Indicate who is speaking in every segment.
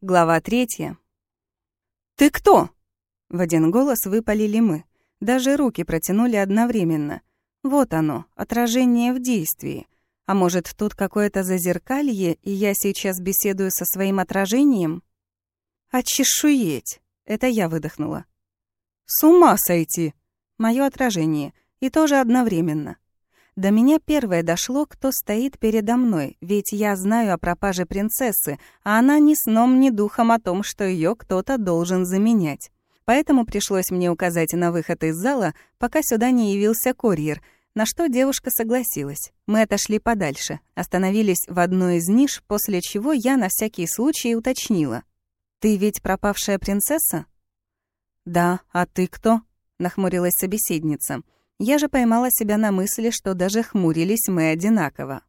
Speaker 1: Глава третья. «Ты кто?» В один голос выпалили мы. Даже руки протянули одновременно. Вот оно, отражение в действии. А может, тут какое-то зазеркалье, и я сейчас беседую со своим отражением? «Очешуеть!» — это я выдохнула. «С ума сойти!» — мое отражение. И тоже одновременно. До меня первое дошло, кто стоит передо мной, ведь я знаю о пропаже принцессы, а она ни сном, ни духом о том, что ее кто-то должен заменять. Поэтому пришлось мне указать на выход из зала, пока сюда не явился курьер, на что девушка согласилась. Мы отошли подальше, остановились в одной из ниш, после чего я на всякий случай уточнила. «Ты ведь пропавшая принцесса?» «Да, а ты кто?» — нахмурилась собеседница. Я же поймала себя на мысли, что даже хмурились мы одинаково.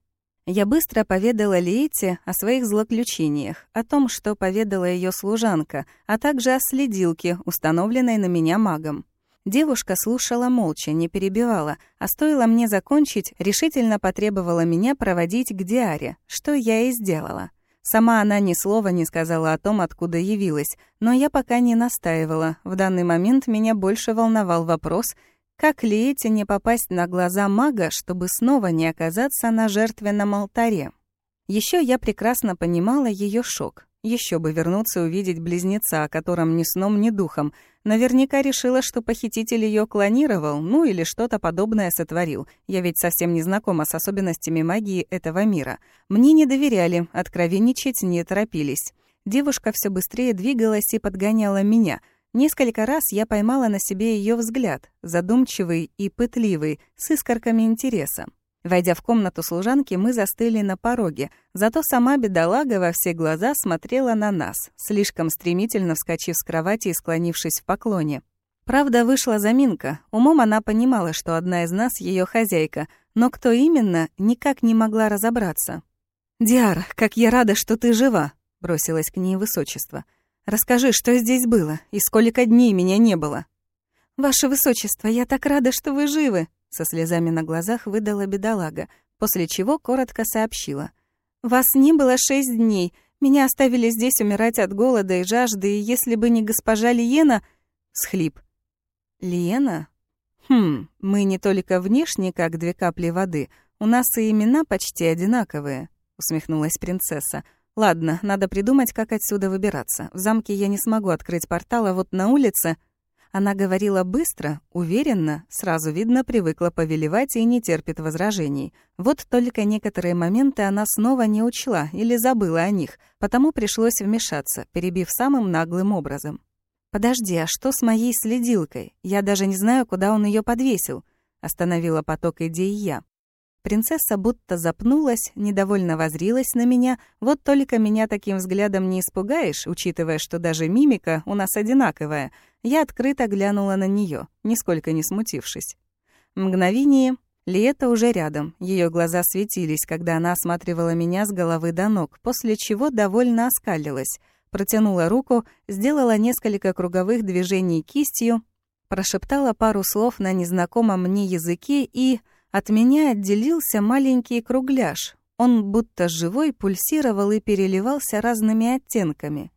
Speaker 1: Я быстро поведала Лейте о своих злоключениях, о том, что поведала ее служанка, а также о следилке, установленной на меня магом. Девушка слушала молча, не перебивала, а стоило мне закончить, решительно потребовала меня проводить к Диаре, что я и сделала. Сама она ни слова не сказала о том, откуда явилась, но я пока не настаивала. В данный момент меня больше волновал вопрос, как Лиете не попасть на глаза мага, чтобы снова не оказаться на жертвенном алтаре? Еще я прекрасно понимала ее шок. Еще бы вернуться увидеть близнеца, о котором ни сном, ни духом. Наверняка решила, что похититель ее клонировал, ну или что-то подобное сотворил. Я ведь совсем не знакома с особенностями магии этого мира. Мне не доверяли, откровенничать не торопились. Девушка все быстрее двигалась и подгоняла меня — Несколько раз я поймала на себе ее взгляд, задумчивый и пытливый, с искорками интереса. Войдя в комнату служанки, мы застыли на пороге, зато сама бедолага во все глаза смотрела на нас, слишком стремительно вскочив с кровати и склонившись в поклоне. Правда, вышла заминка. Умом она понимала, что одна из нас ее хозяйка, но кто именно, никак не могла разобраться. «Диара, как я рада, что ты жива!» — бросилась к ней высочество — Расскажи, что здесь было и сколько дней меня не было?» «Ваше Высочество, я так рада, что вы живы!» Со слезами на глазах выдала бедолага, после чего коротко сообщила. «Вас не было шесть дней. Меня оставили здесь умирать от голода и жажды, и если бы не госпожа Лиена...» Схлип. «Лиена? Хм, мы не только внешне, как две капли воды, у нас и имена почти одинаковые», — усмехнулась принцесса. Ладно, надо придумать, как отсюда выбираться. В замке я не смогу открыть портал, а вот на улице... Она говорила быстро, уверенно, сразу видно, привыкла повелевать и не терпит возражений. Вот только некоторые моменты она снова не учла или забыла о них, потому пришлось вмешаться, перебив самым наглым образом. «Подожди, а что с моей следилкой? Я даже не знаю, куда он ее подвесил», — остановила поток идей я. Принцесса будто запнулась, недовольно возрилась на меня. Вот только меня таким взглядом не испугаешь, учитывая, что даже мимика у нас одинаковая. Я открыто глянула на нее, нисколько не смутившись. Мгновение Лиета уже рядом. Ее глаза светились, когда она осматривала меня с головы до ног, после чего довольно оскалилась. Протянула руку, сделала несколько круговых движений кистью, прошептала пару слов на незнакомом мне языке и... От меня отделился маленький кругляш. Он будто живой пульсировал и переливался разными оттенками.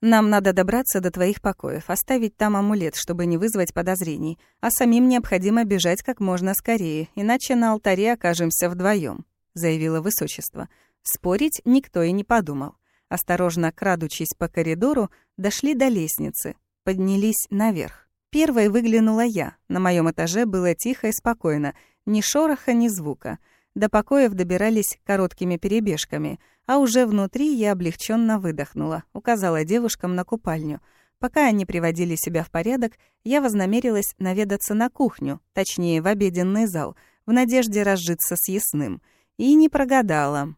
Speaker 1: «Нам надо добраться до твоих покоев, оставить там амулет, чтобы не вызвать подозрений, а самим необходимо бежать как можно скорее, иначе на алтаре окажемся вдвоем, заявила высочество. Спорить никто и не подумал. Осторожно крадучись по коридору, дошли до лестницы, поднялись наверх. Первой выглянула я. На моем этаже было тихо и спокойно, ни шороха, ни звука. До покоев добирались короткими перебежками, а уже внутри я облегченно выдохнула, указала девушкам на купальню. Пока они приводили себя в порядок, я вознамерилась наведаться на кухню, точнее, в обеденный зал, в надежде разжиться с ясным. И не прогадала.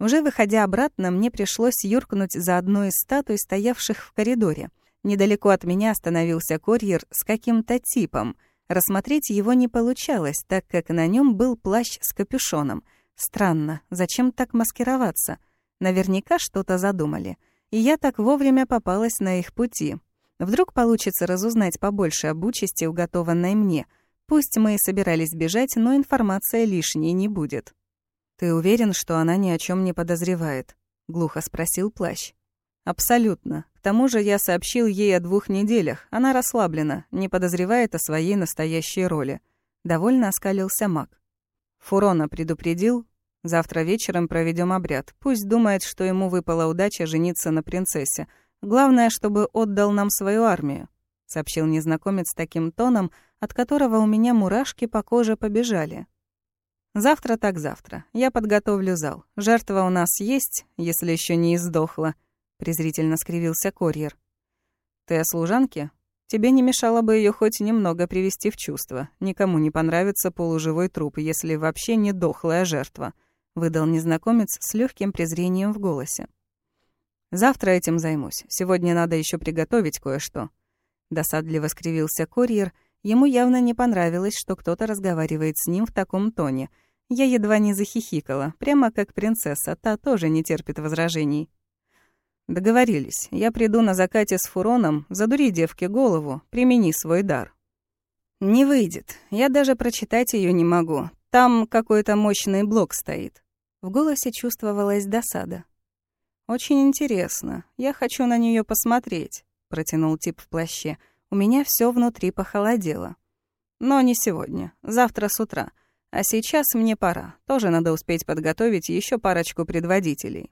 Speaker 1: Уже выходя обратно, мне пришлось юркнуть за одной из статуй, стоявших в коридоре. Недалеко от меня остановился курьер с каким-то типом — Рассмотреть его не получалось, так как на нем был плащ с капюшоном. Странно, зачем так маскироваться? Наверняка что-то задумали. И я так вовремя попалась на их пути. Вдруг получится разузнать побольше об участи, уготованной мне. Пусть мы и собирались бежать, но информация лишней не будет. «Ты уверен, что она ни о чем не подозревает?» — глухо спросил плащ. Абсолютно. К тому же я сообщил ей о двух неделях. Она расслаблена, не подозревает о своей настоящей роли. Довольно оскалился маг. Фурона предупредил. Завтра вечером проведем обряд. Пусть думает, что ему выпала удача жениться на принцессе. Главное, чтобы отдал нам свою армию, сообщил незнакомец таким тоном, от которого у меня мурашки по коже побежали. Завтра так завтра. Я подготовлю зал. Жертва у нас есть, если еще не издохла, презрительно скривился курьер. Ты о служанке? Тебе не мешало бы ее хоть немного привести в чувство. Никому не понравится полуживой труп, если вообще не дохлая жертва, выдал незнакомец с легким презрением в голосе. Завтра этим займусь. Сегодня надо еще приготовить кое-что. Досадливо скривился курьер. Ему явно не понравилось, что кто-то разговаривает с ним в таком тоне. Я едва не захихикала, прямо как принцесса, та тоже не терпит возражений. Договорились. Я приду на закате с фуроном, задури девке голову, примени свой дар. Не выйдет. Я даже прочитать ее не могу. Там какой-то мощный блок стоит. В голосе чувствовалась досада. Очень интересно. Я хочу на нее посмотреть, протянул тип в плаще. У меня все внутри похолодело. Но не сегодня, завтра с утра. А сейчас мне пора. Тоже надо успеть подготовить еще парочку предводителей.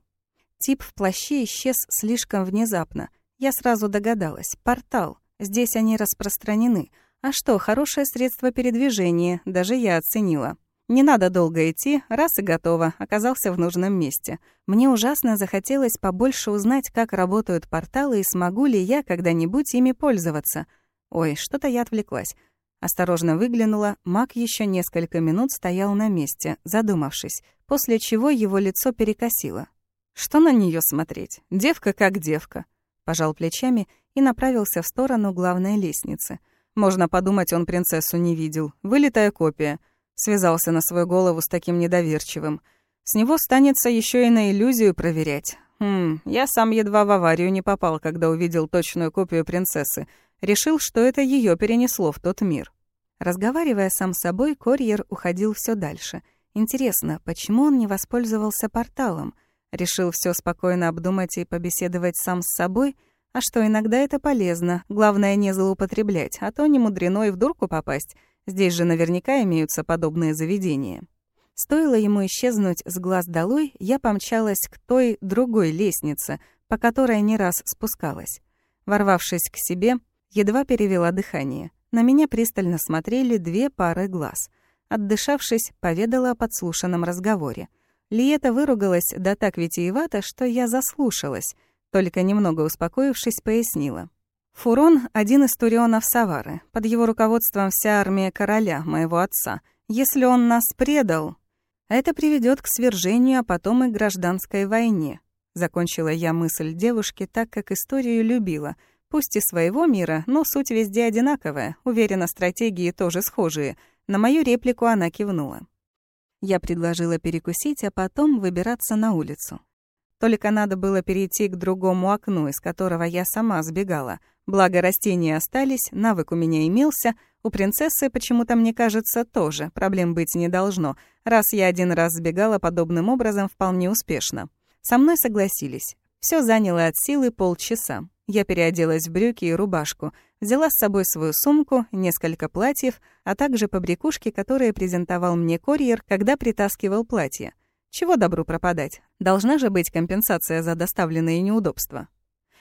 Speaker 1: Тип в плаще исчез слишком внезапно. Я сразу догадалась. Портал. Здесь они распространены. А что, хорошее средство передвижения, даже я оценила. Не надо долго идти, раз и готово, оказался в нужном месте. Мне ужасно захотелось побольше узнать, как работают порталы и смогу ли я когда-нибудь ими пользоваться. Ой, что-то я отвлеклась. Осторожно выглянула, маг еще несколько минут стоял на месте, задумавшись, после чего его лицо перекосило. Что на нее смотреть? Девка как девка. Пожал плечами и направился в сторону главной лестницы. Можно подумать, он принцессу не видел. Вылитая копия. Связался на свою голову с таким недоверчивым. С него станется еще и на иллюзию проверять. Хм, я сам едва в аварию не попал, когда увидел точную копию принцессы. Решил, что это ее перенесло в тот мир. Разговаривая сам с собой, Корьер уходил все дальше. Интересно, почему он не воспользовался порталом? Решил все спокойно обдумать и побеседовать сам с собой, а что иногда это полезно, главное не злоупотреблять, а то не мудрено и в дурку попасть. Здесь же наверняка имеются подобные заведения. Стоило ему исчезнуть с глаз долой, я помчалась к той другой лестнице, по которой не раз спускалась. Ворвавшись к себе, едва перевела дыхание. На меня пристально смотрели две пары глаз. Отдышавшись, поведала о подслушанном разговоре — Лиета выругалась да так витиевато, что я заслушалась, только немного успокоившись, пояснила. Фурон — один из турионов Савары. Под его руководством вся армия короля, моего отца. Если он нас предал, это приведет к свержению, а потом и гражданской войне. Закончила я мысль девушки так, как историю любила. Пусть и своего мира, но суть везде одинаковая. Уверена, стратегии тоже схожие. На мою реплику она кивнула. Я предложила перекусить, а потом выбираться на улицу. Только надо было перейти к другому окну, из которого я сама сбегала. Благо растения остались, навык у меня имелся, у принцессы, почему-то мне кажется, тоже, проблем быть не должно, раз я один раз сбегала подобным образом вполне успешно. Со мной согласились. Все заняло от силы полчаса. Я переоделась в брюки и рубашку, взяла с собой свою сумку, несколько платьев, а также побрякушки, которые презентовал мне курьер, когда притаскивал платье. Чего добру пропадать? Должна же быть компенсация за доставленные неудобства.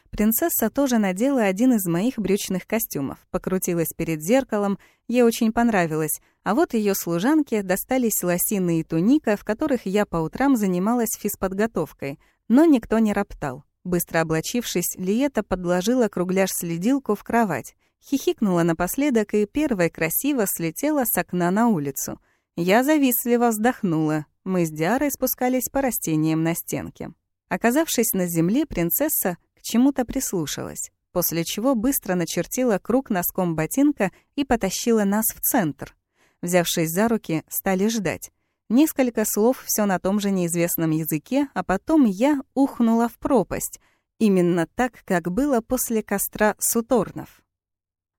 Speaker 1: Принцесса тоже надела один из моих брючных костюмов, покрутилась перед зеркалом, ей очень понравилось, а вот ее служанке достались лосины и туника, в которых я по утрам занималась физподготовкой, но никто не роптал. Быстро облачившись, Лиета подложила кругляш-следилку в кровать, хихикнула напоследок и первой красиво слетела с окна на улицу. Я завистливо вздохнула. Мы с Диарой спускались по растениям на стенке. Оказавшись на земле, принцесса к чему-то прислушалась, после чего быстро начертила круг носком ботинка и потащила нас в центр. Взявшись за руки, стали ждать. Несколько слов все на том же неизвестном языке, а потом я ухнула в пропасть. Именно так, как было после костра Суторнов.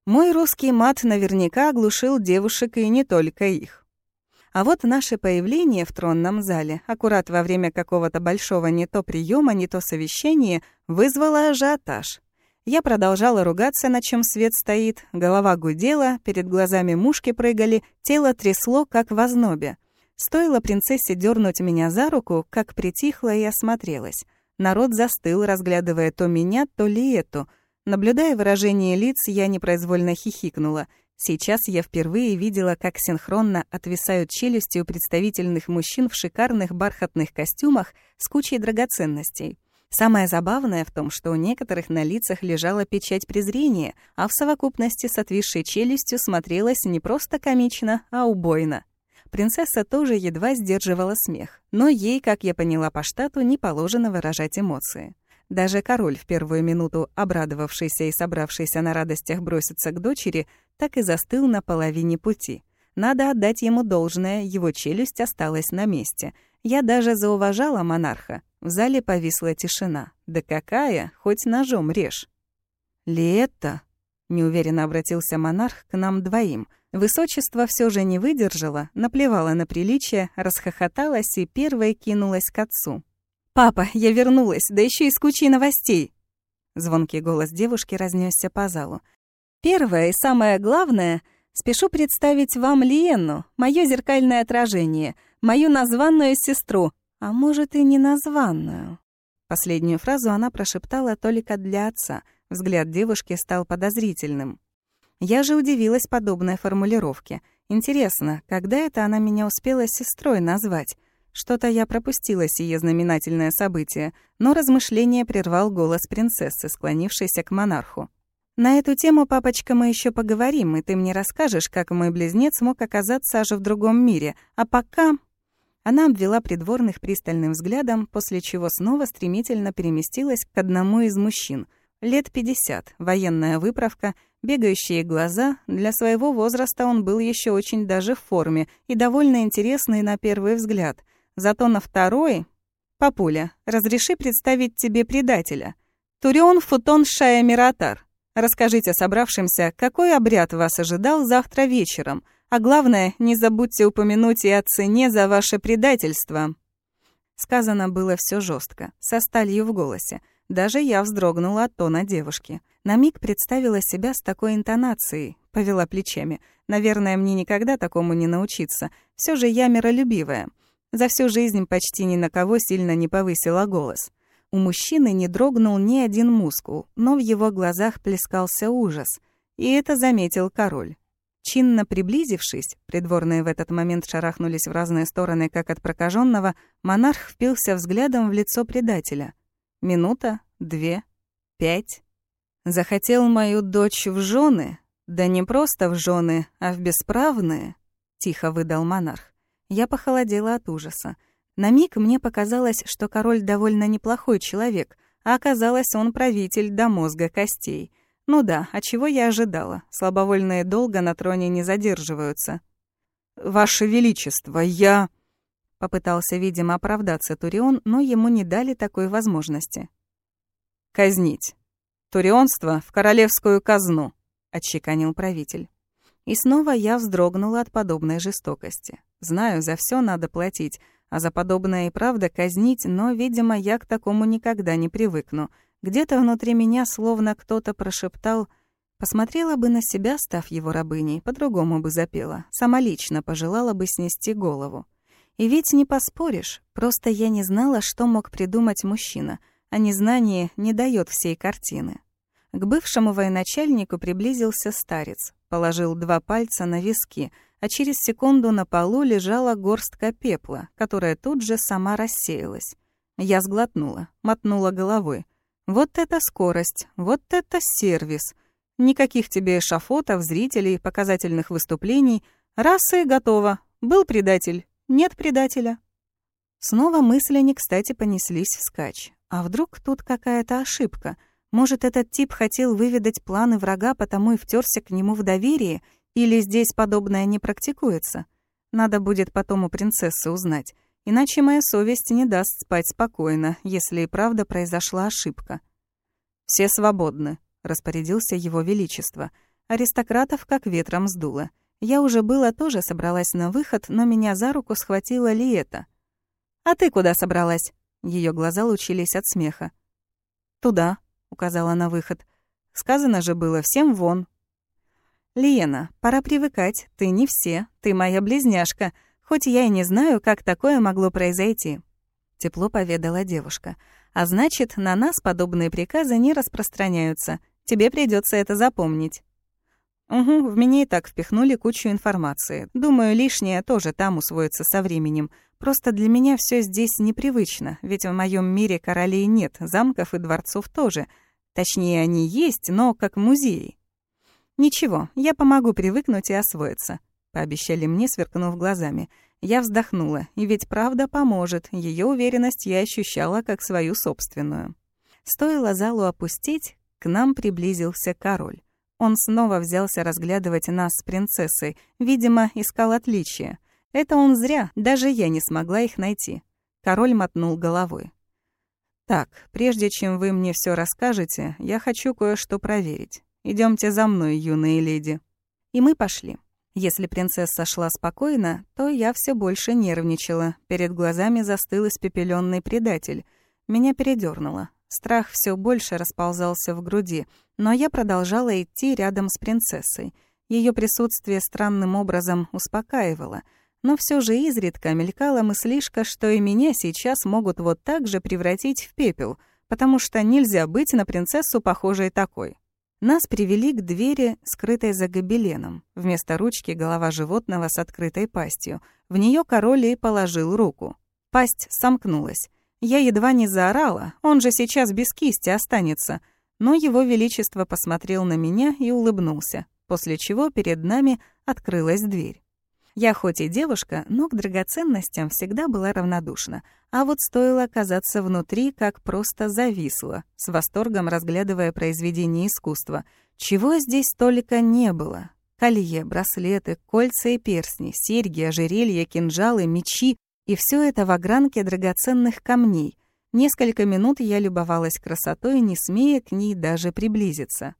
Speaker 1: Мой русский мат наверняка оглушил девушек и не только их. А вот наше появление в тронном зале, аккурат во время какого-то большого не то приема, не то совещания, вызвало ажиотаж. Я продолжала ругаться, на чем свет стоит, голова гудела, перед глазами мушки прыгали, тело трясло, как в ознобе. Стоило принцессе дернуть меня за руку, как притихла и осмотрелась. Народ застыл, разглядывая то меня, то ли эту. Наблюдая выражение лиц, я непроизвольно хихикнула — Сейчас я впервые видела, как синхронно отвисают челюсти у представительных мужчин в шикарных бархатных костюмах с кучей драгоценностей. Самое забавное в том, что у некоторых на лицах лежала печать презрения, а в совокупности с отвисшей челюстью смотрелась не просто комично, а убойно. Принцесса тоже едва сдерживала смех, но ей, как я поняла по штату, не положено выражать эмоции. Даже король, в первую минуту обрадовавшийся и собравшийся на радостях броситься к дочери, так и застыл на половине пути. Надо отдать ему должное, его челюсть осталась на месте. Я даже зауважала монарха. В зале повисла тишина. Да какая, хоть ножом режь. «Лето», — неуверенно обратился монарх к нам двоим. Высочество все же не выдержало, наплевало на приличие, расхохоталась и первой кинулась к отцу. «Папа, я вернулась, да еще и с кучей новостей!» Звонкий голос девушки разнесся по залу. «Первое и самое главное, спешу представить вам Лиенну, мое зеркальное отражение, мою названную сестру, а может и не названную». Последнюю фразу она прошептала только для отца. Взгляд девушки стал подозрительным. Я же удивилась подобной формулировке. Интересно, когда это она меня успела сестрой назвать? Что-то я пропустила сие знаменательное событие, но размышление прервал голос принцессы, склонившейся к монарху. «На эту тему, папочка, мы еще поговорим, и ты мне расскажешь, как мой близнец мог оказаться аж в другом мире. А пока...» Она обвела придворных пристальным взглядом, после чего снова стремительно переместилась к одному из мужчин. Лет пятьдесят, военная выправка, бегающие глаза. Для своего возраста он был еще очень даже в форме и довольно интересный на первый взгляд — Зато на второй... Папуля, разреши представить тебе предателя. Турион Футон Шая Миратар. Расскажите собравшимся, какой обряд вас ожидал завтра вечером, а главное, не забудьте упомянуть и о цене за ваше предательство». Сказано было все жестко, со сталью в голосе. Даже я вздрогнула от тона девушки. На миг представила себя с такой интонацией, повела плечами. Наверное, мне никогда такому не научиться. Все же я миролюбивая. За всю жизнь почти ни на кого сильно не повысила голос. У мужчины не дрогнул ни один мускул, но в его глазах плескался ужас. И это заметил король. Чинно приблизившись, придворные в этот момент шарахнулись в разные стороны, как от прокаженного, монарх впился взглядом в лицо предателя. Минута, две, пять. «Захотел мою дочь в жены? Да не просто в жены, а в бесправные», — тихо выдал монарх. Я похолодела от ужаса. На миг мне показалось, что король довольно неплохой человек, а оказалось, он правитель до мозга костей. Ну да, а чего я ожидала? Слабовольные долго на троне не задерживаются. «Ваше Величество, я...» Попытался, видимо, оправдаться Турион, но ему не дали такой возможности. «Казнить. Турионство в королевскую казну», — отчеканил правитель. И снова я вздрогнула от подобной жестокости. Знаю, за все надо платить, а за подобное и правда казнить, но, видимо, я к такому никогда не привыкну. Где-то внутри меня словно кто-то прошептал «Посмотрела бы на себя, став его рабыней, по-другому бы запела, сама лично пожелала бы снести голову». И ведь не поспоришь, просто я не знала, что мог придумать мужчина, а незнание не дает всей картины. К бывшему военачальнику приблизился старец, положил два пальца на виски, а через секунду на полу лежала горстка пепла, которая тут же сама рассеялась. Я сглотнула, мотнула головой. Вот это скорость, вот это сервис. Никаких тебе шафотов, зрителей, показательных выступлений. Раз и готово. Был предатель, нет предателя. Снова мысли не кстати понеслись вскачь. А вдруг тут какая-то ошибка — может, этот тип хотел выведать планы врага, потому и втерся к нему в доверие, или здесь подобное не практикуется? Надо будет потом у принцессы узнать. Иначе моя совесть не даст спать спокойно, если и правда произошла ошибка. «Все свободны», — распорядился его величество. Аристократов как ветром сдуло. Я уже было тоже собралась на выход, но меня за руку схватила Лиэта. «А ты куда собралась?» Ее глаза лучились от смеха. «Туда», — указала на выход. «Сказано же было, всем вон». «Лиена, пора привыкать, ты не все, ты моя близняшка, хоть я и не знаю, как такое могло произойти», — тепло поведала девушка. «А значит, на нас подобные приказы не распространяются. Тебе придется это запомнить». Угу, в меня и так впихнули кучу информации. Думаю, лишнее тоже там усвоится со временем. Просто для меня все здесь непривычно, ведь в моем мире королей нет, замков и дворцов тоже. Точнее, они есть, но как музеи. Ничего, я помогу привыкнуть и освоиться, пообещали мне, сверкнув глазами. Я вздохнула, и ведь правда поможет. Ее уверенность я ощущала как свою собственную. Стоило залу опустить, к нам приблизился король. Он снова взялся разглядывать нас с принцессой, видимо, искал отличия. Это он зря, даже я не смогла их найти. Король мотнул головой. «Так, прежде чем вы мне все расскажете, я хочу кое-что проверить. Идемте за мной, юные леди». И мы пошли. Если принцесса шла спокойно, то я все больше нервничала. Перед глазами застыл испепеленный предатель. Меня передернуло. Страх все больше расползался в груди, но я продолжала идти рядом с принцессой. Ее присутствие странным образом успокаивало, но все же изредка мелькала мыслишка, что и меня сейчас могут вот так же превратить в пепел, потому что нельзя быть на принцессу похожей такой. Нас привели к двери, скрытой за гобеленом. Вместо ручки голова животного с открытой пастью. В нее король и положил руку. Пасть сомкнулась. Я едва не заорала, он же сейчас без кисти останется. Но его величество посмотрел на меня и улыбнулся, после чего перед нами открылась дверь. Я хоть и девушка, но к драгоценностям всегда была равнодушна. А вот стоило оказаться внутри, как просто зависла, с восторгом разглядывая произведение искусства. Чего здесь только не было. Колье, браслеты, кольца и перстни, серьги, ожерелья, кинжалы, мечи, и все это в огранке драгоценных камней. Несколько минут я любовалась красотой, не смея к ней даже приблизиться.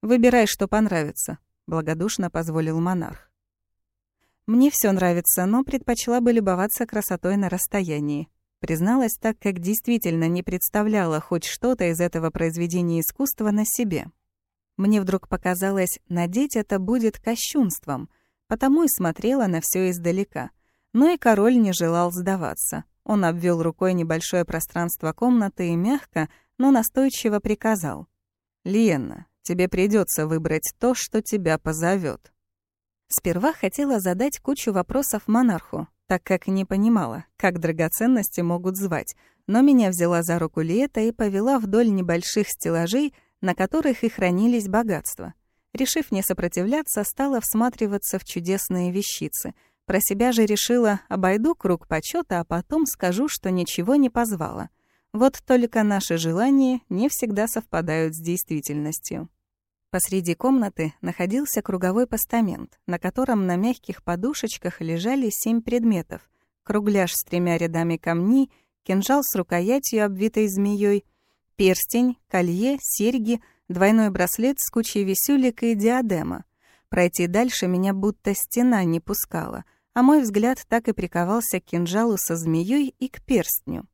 Speaker 1: «Выбирай, что понравится», — благодушно позволил монарх. «Мне все нравится, но предпочла бы любоваться красотой на расстоянии», призналась так, как действительно не представляла хоть что-то из этого произведения искусства на себе. Мне вдруг показалось, надеть это будет кощунством, потому и смотрела на все издалека — но и король не желал сдаваться. Он обвел рукой небольшое пространство комнаты и мягко, но настойчиво приказал. «Лиенна, тебе придется выбрать то, что тебя позовет. Сперва хотела задать кучу вопросов монарху, так как не понимала, как драгоценности могут звать, но меня взяла за руку Лиэта и повела вдоль небольших стеллажей, на которых и хранились богатства. Решив не сопротивляться, стала всматриваться в чудесные вещицы — про себя же решила, обойду круг почета, а потом скажу, что ничего не позвала. Вот только наши желания не всегда совпадают с действительностью. Посреди комнаты находился круговой постамент, на котором на мягких подушечках лежали семь предметов. Кругляш с тремя рядами камней, кинжал с рукоятью, обвитой змеей, перстень, колье, серьги, двойной браслет с кучей висюлек и диадема. Пройти дальше меня будто стена не пускала, а мой взгляд так и приковался к кинжалу со змеей и к перстню.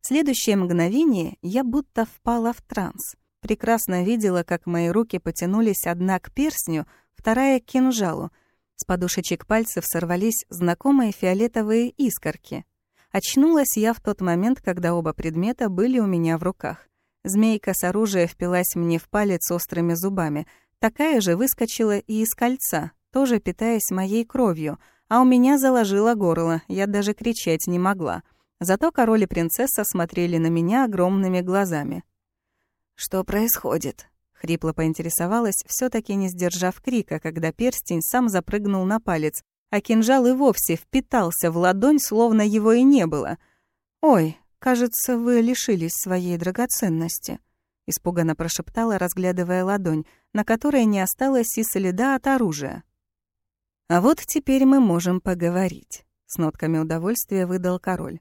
Speaker 1: В следующее мгновение я будто впала в транс. Прекрасно видела, как мои руки потянулись одна к перстню, вторая — к кинжалу. С подушечек пальцев сорвались знакомые фиолетовые искорки. Очнулась я в тот момент, когда оба предмета были у меня в руках. Змейка с оружия впилась мне в палец острыми зубами — Такая же выскочила и из кольца, тоже питаясь моей кровью, а у меня заложило горло, я даже кричать не могла. Зато король и принцесса смотрели на меня огромными глазами. «Что происходит?» — хрипло поинтересовалась, все таки не сдержав крика, когда перстень сам запрыгнул на палец, а кинжал и вовсе впитался в ладонь, словно его и не было. «Ой, кажется, вы лишились своей драгоценности», — испуганно прошептала, разглядывая ладонь, на которой не осталось и следа от оружия. «А вот теперь мы можем поговорить», — с нотками удовольствия выдал король.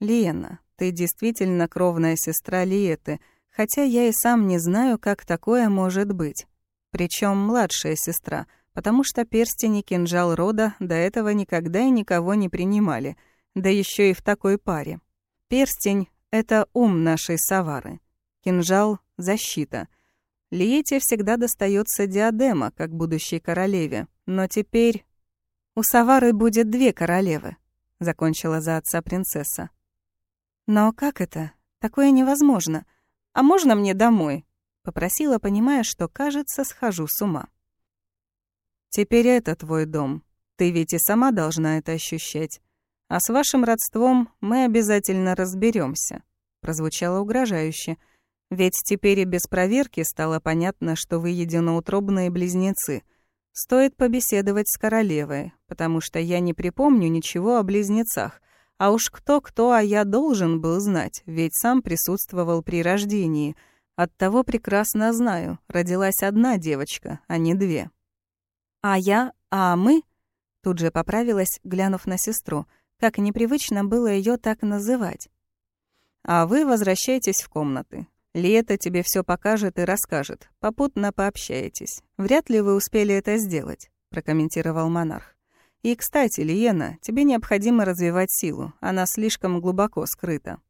Speaker 1: «Лиена, ты действительно кровная сестра Лиеты, хотя я и сам не знаю, как такое может быть. Причем младшая сестра, потому что перстень и кинжал рода до этого никогда и никого не принимали, да еще и в такой паре. Перстень — это ум нашей Савары, кинжал — защита. Лиете всегда достается диадема, как будущей королеве, но теперь... «У Савары будет две королевы», — закончила за отца принцесса. «Но как это? Такое невозможно. А можно мне домой?» — попросила, понимая, что, кажется, схожу с ума.
Speaker 2: «Теперь это твой дом. Ты ведь и сама должна это ощущать. А с вашим родством мы обязательно разберемся. прозвучало угрожающе. «Ведь теперь и без проверки стало понятно, что вы единоутробные близнецы. Стоит побеседовать с королевой, потому что я не припомню ничего о близнецах. А уж кто-кто, а я должен был знать, ведь сам присутствовал при рождении. Оттого прекрасно знаю, родилась одна девочка, а не две.
Speaker 1: А я, а мы? Тут же поправилась, глянув на сестру. Как непривычно было ее так называть.
Speaker 2: А вы возвращайтесь в комнаты. Лето тебе все покажет и расскажет. Попутно пообщаетесь. Вряд ли вы успели это сделать, прокомментировал монарх. И, кстати, Лиена, тебе необходимо развивать силу. Она слишком глубоко скрыта.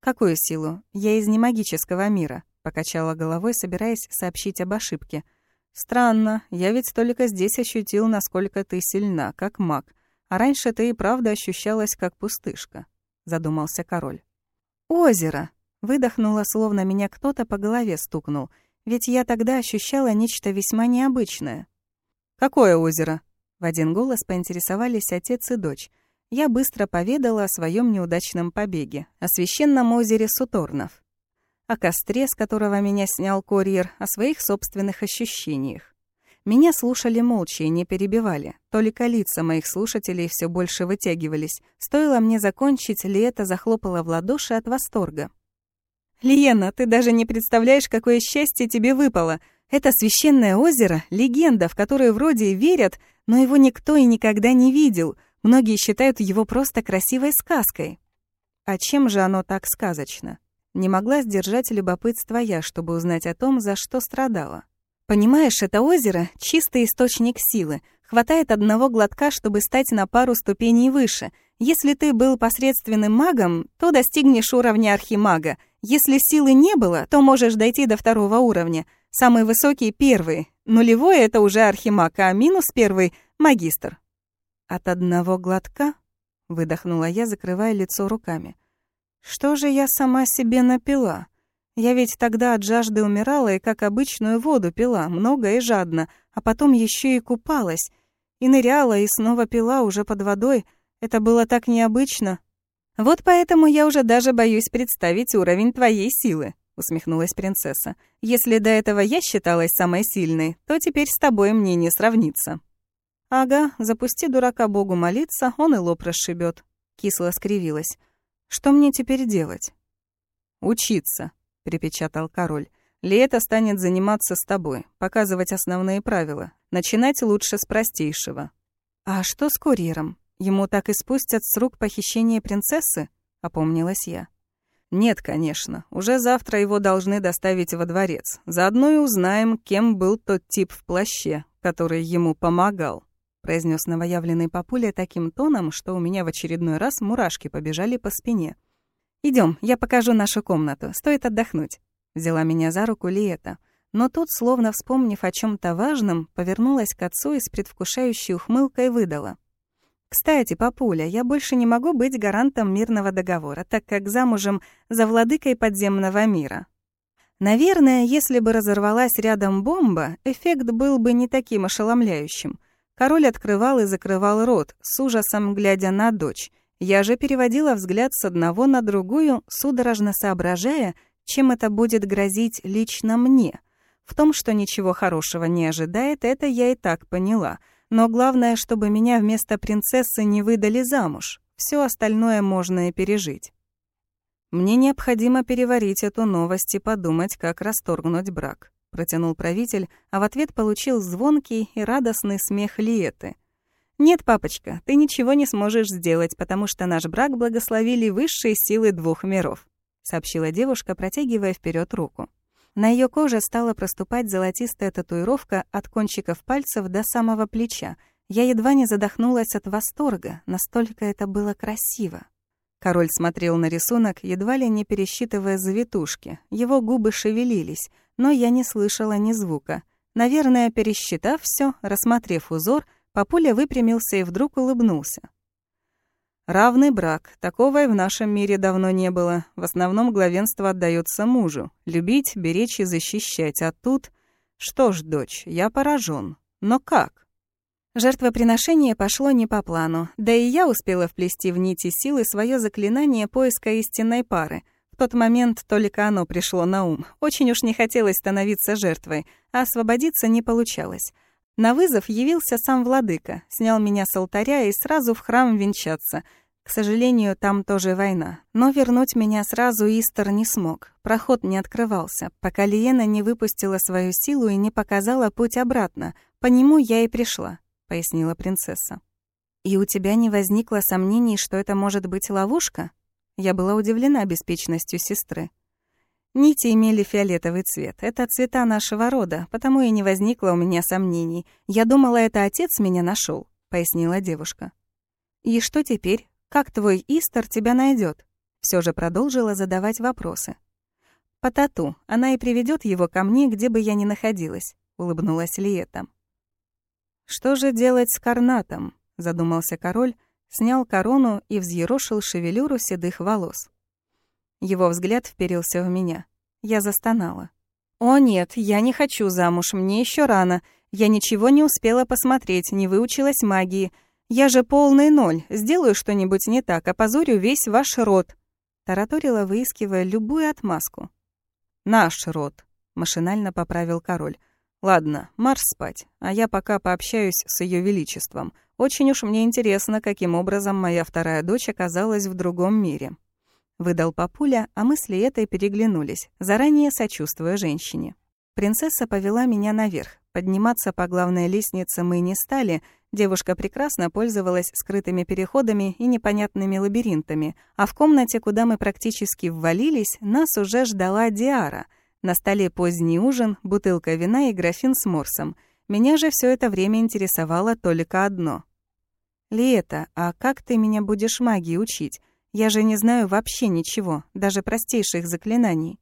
Speaker 1: Какую силу? Я из немагического мира, покачала головой, собираясь сообщить об ошибке.
Speaker 2: Странно, я ведь только здесь ощутил, насколько ты сильна, как маг. А раньше ты и правда ощущалась как пустышка, задумался король.
Speaker 1: Озеро, Выдохнула, словно меня кто-то по голове стукнул, ведь я тогда ощущала нечто весьма необычное.
Speaker 2: «Какое озеро?»
Speaker 1: В один голос поинтересовались отец и дочь. Я быстро поведала о своем неудачном побеге, о священном озере Суторнов, о костре, с которого меня снял курьер, о своих собственных ощущениях. Меня слушали молча и не перебивали. Только лица моих слушателей все больше вытягивались. Стоило мне закончить, Лето захлопала в ладоши от восторга. «Лиена, ты даже не представляешь, какое счастье тебе выпало. Это священное озеро — легенда, в которую вроде и верят, но его никто и никогда не видел. Многие считают его просто красивой сказкой». А чем же оно так сказочно? Не могла сдержать любопытство я, чтобы узнать о том, за что страдала. Понимаешь, это озеро — чистый источник силы. Хватает одного глотка, чтобы стать на пару ступеней выше. Если ты был посредственным магом, то достигнешь уровня архимага — если силы не было, то можешь дойти до второго уровня. Самый высокий — первый. Нулевой — это уже архимаг, а минус первый — магистр. От одного глотка? Выдохнула я, закрывая лицо руками. Что же я сама себе напила? Я ведь тогда от жажды умирала и как обычную воду пила, много и жадно, а потом еще и купалась. И ныряла, и снова пила уже под водой. Это было так необычно. «Вот поэтому я уже даже боюсь представить уровень твоей силы», — усмехнулась принцесса. «Если до этого я считалась самой сильной, то теперь с тобой мне не сравниться». «Ага, запусти дурака Богу молиться, он и лоб расшибет. кисло скривилась. «Что мне теперь делать?»
Speaker 2: «Учиться», — припечатал король. «Лето станет заниматься с тобой, показывать основные правила. Начинать лучше с простейшего».
Speaker 1: «А что с курьером?» Ему так и спустят с рук похищение принцессы? Опомнилась я.
Speaker 2: Нет, конечно. Уже завтра его должны доставить во дворец. Заодно и узнаем, кем был тот тип в плаще, который ему помогал. произнес новоявленный папуля таким тоном, что у меня в очередной раз мурашки побежали по спине. Идем, я покажу нашу комнату. Стоит отдохнуть. Взяла меня за руку Лиэта. Но тут, словно вспомнив о чем то важном, повернулась к отцу и с предвкушающей ухмылкой выдала. Кстати, папуля, я больше не могу быть гарантом мирного договора, так как замужем за владыкой подземного мира. Наверное, если бы разорвалась рядом бомба, эффект был бы не таким ошеломляющим. Король открывал и закрывал рот, с ужасом глядя на дочь. Я же переводила взгляд с одного на другую, судорожно соображая, чем это будет грозить лично мне. В том, что ничего хорошего не ожидает, это я и так поняла — но главное, чтобы меня вместо принцессы не выдали замуж. Все остальное можно и пережить. Мне необходимо переварить эту новость и подумать, как расторгнуть брак. Протянул правитель, а в ответ получил звонкий и радостный смех Лиеты. «Нет, папочка, ты ничего не сможешь сделать, потому что наш брак благословили высшие силы двух миров», сообщила девушка, протягивая вперед руку.
Speaker 1: На ее коже стала проступать золотистая татуировка от кончиков пальцев до самого плеча. Я едва не задохнулась от восторга, настолько это было красиво. Король смотрел на рисунок, едва ли не пересчитывая завитушки. Его губы шевелились, но я не слышала ни звука. Наверное, пересчитав все, рассмотрев узор, Папуля выпрямился и вдруг улыбнулся. Равный брак. Такого и в нашем мире давно не было. В основном главенство отдается мужу. Любить, беречь и защищать. А тут... Что ж, дочь, я поражен. Но как? Жертвоприношение пошло не по плану. Да и я успела вплести в нити силы свое заклинание поиска истинной пары. В тот момент только оно пришло на ум. Очень уж не хотелось становиться жертвой, а освободиться не получалось. На вызов явился сам владыка, снял меня с алтаря и сразу в храм венчаться. К сожалению, там тоже война. Но вернуть меня сразу Истер не смог. Проход не открывался, пока Лиена не выпустила свою силу и не показала путь обратно. По нему я и пришла, пояснила принцесса. И у тебя не возникло сомнений, что это может быть ловушка? Я была удивлена беспечностью сестры. Нити имели фиолетовый цвет. Это цвета нашего рода, потому и не возникло у меня сомнений. Я думала, это отец меня нашел, пояснила девушка. И что теперь? Как твой Истер тебя найдет? Все же продолжила задавать вопросы. По тату. Она и приведет его ко мне, где бы я ни находилась, улыбнулась Лиета. Что же делать с карнатом? задумался король, снял корону и взъерошил шевелюру седых волос. Его взгляд вперился в меня. Я застонала. «О нет, я не хочу замуж, мне еще рано. Я ничего не успела посмотреть, не выучилась магии. Я же полный ноль, сделаю что-нибудь не так, опозорю весь ваш род». Тараторила, выискивая любую отмазку. «Наш род», — машинально поправил король. «Ладно, марш спать, а я пока пообщаюсь с Ее Величеством. Очень уж мне интересно, каким образом моя вторая дочь оказалась в другом мире». Выдал папуля, а мысли этой переглянулись, заранее сочувствуя женщине. Принцесса повела меня наверх. Подниматься по главной лестнице мы не стали. Девушка прекрасно пользовалась скрытыми переходами и непонятными лабиринтами, а в комнате, куда мы практически ввалились, нас уже ждала Диара. На столе поздний ужин, бутылка вина и графин с морсом. Меня же все это время интересовало только одно. «Лиэта, а как ты меня будешь магии учить? Я же не знаю вообще ничего, даже простейших заклинаний.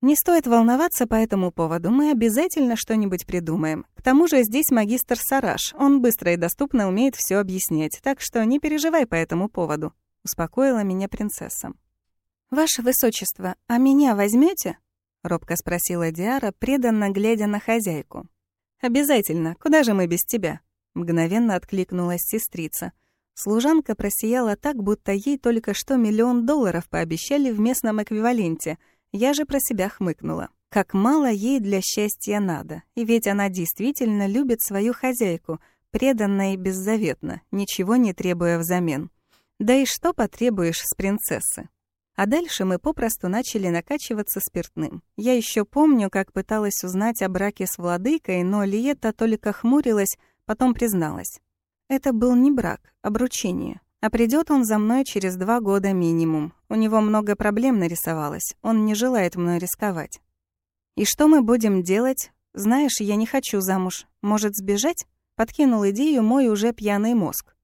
Speaker 1: Не стоит волноваться по этому поводу, мы обязательно что-нибудь придумаем. К тому же здесь магистр Сараш, он быстро и доступно умеет все объяснять, так что не переживай по этому поводу», — успокоила меня принцесса. «Ваше Высочество, а меня возьмете? робко спросила Диара, преданно глядя на хозяйку. «Обязательно, куда же мы без тебя?» — мгновенно откликнулась сестрица — Служанка просияла так, будто ей только что миллион долларов пообещали в местном эквиваленте. Я же про себя хмыкнула. Как мало ей для счастья надо. И ведь она действительно любит свою хозяйку, преданно и беззаветно, ничего не требуя взамен. Да и что потребуешь с принцессы? А дальше мы попросту начали накачиваться спиртным. Я еще помню, как пыталась узнать о браке с владыкой, но Лиета только хмурилась, потом призналась. Это был не брак, обручение. А придет он за мной через два года минимум. У него много проблем нарисовалось, он не желает мной рисковать. И что мы будем делать? Знаешь, я не хочу замуж. Может, сбежать? Подкинул идею мой уже пьяный мозг.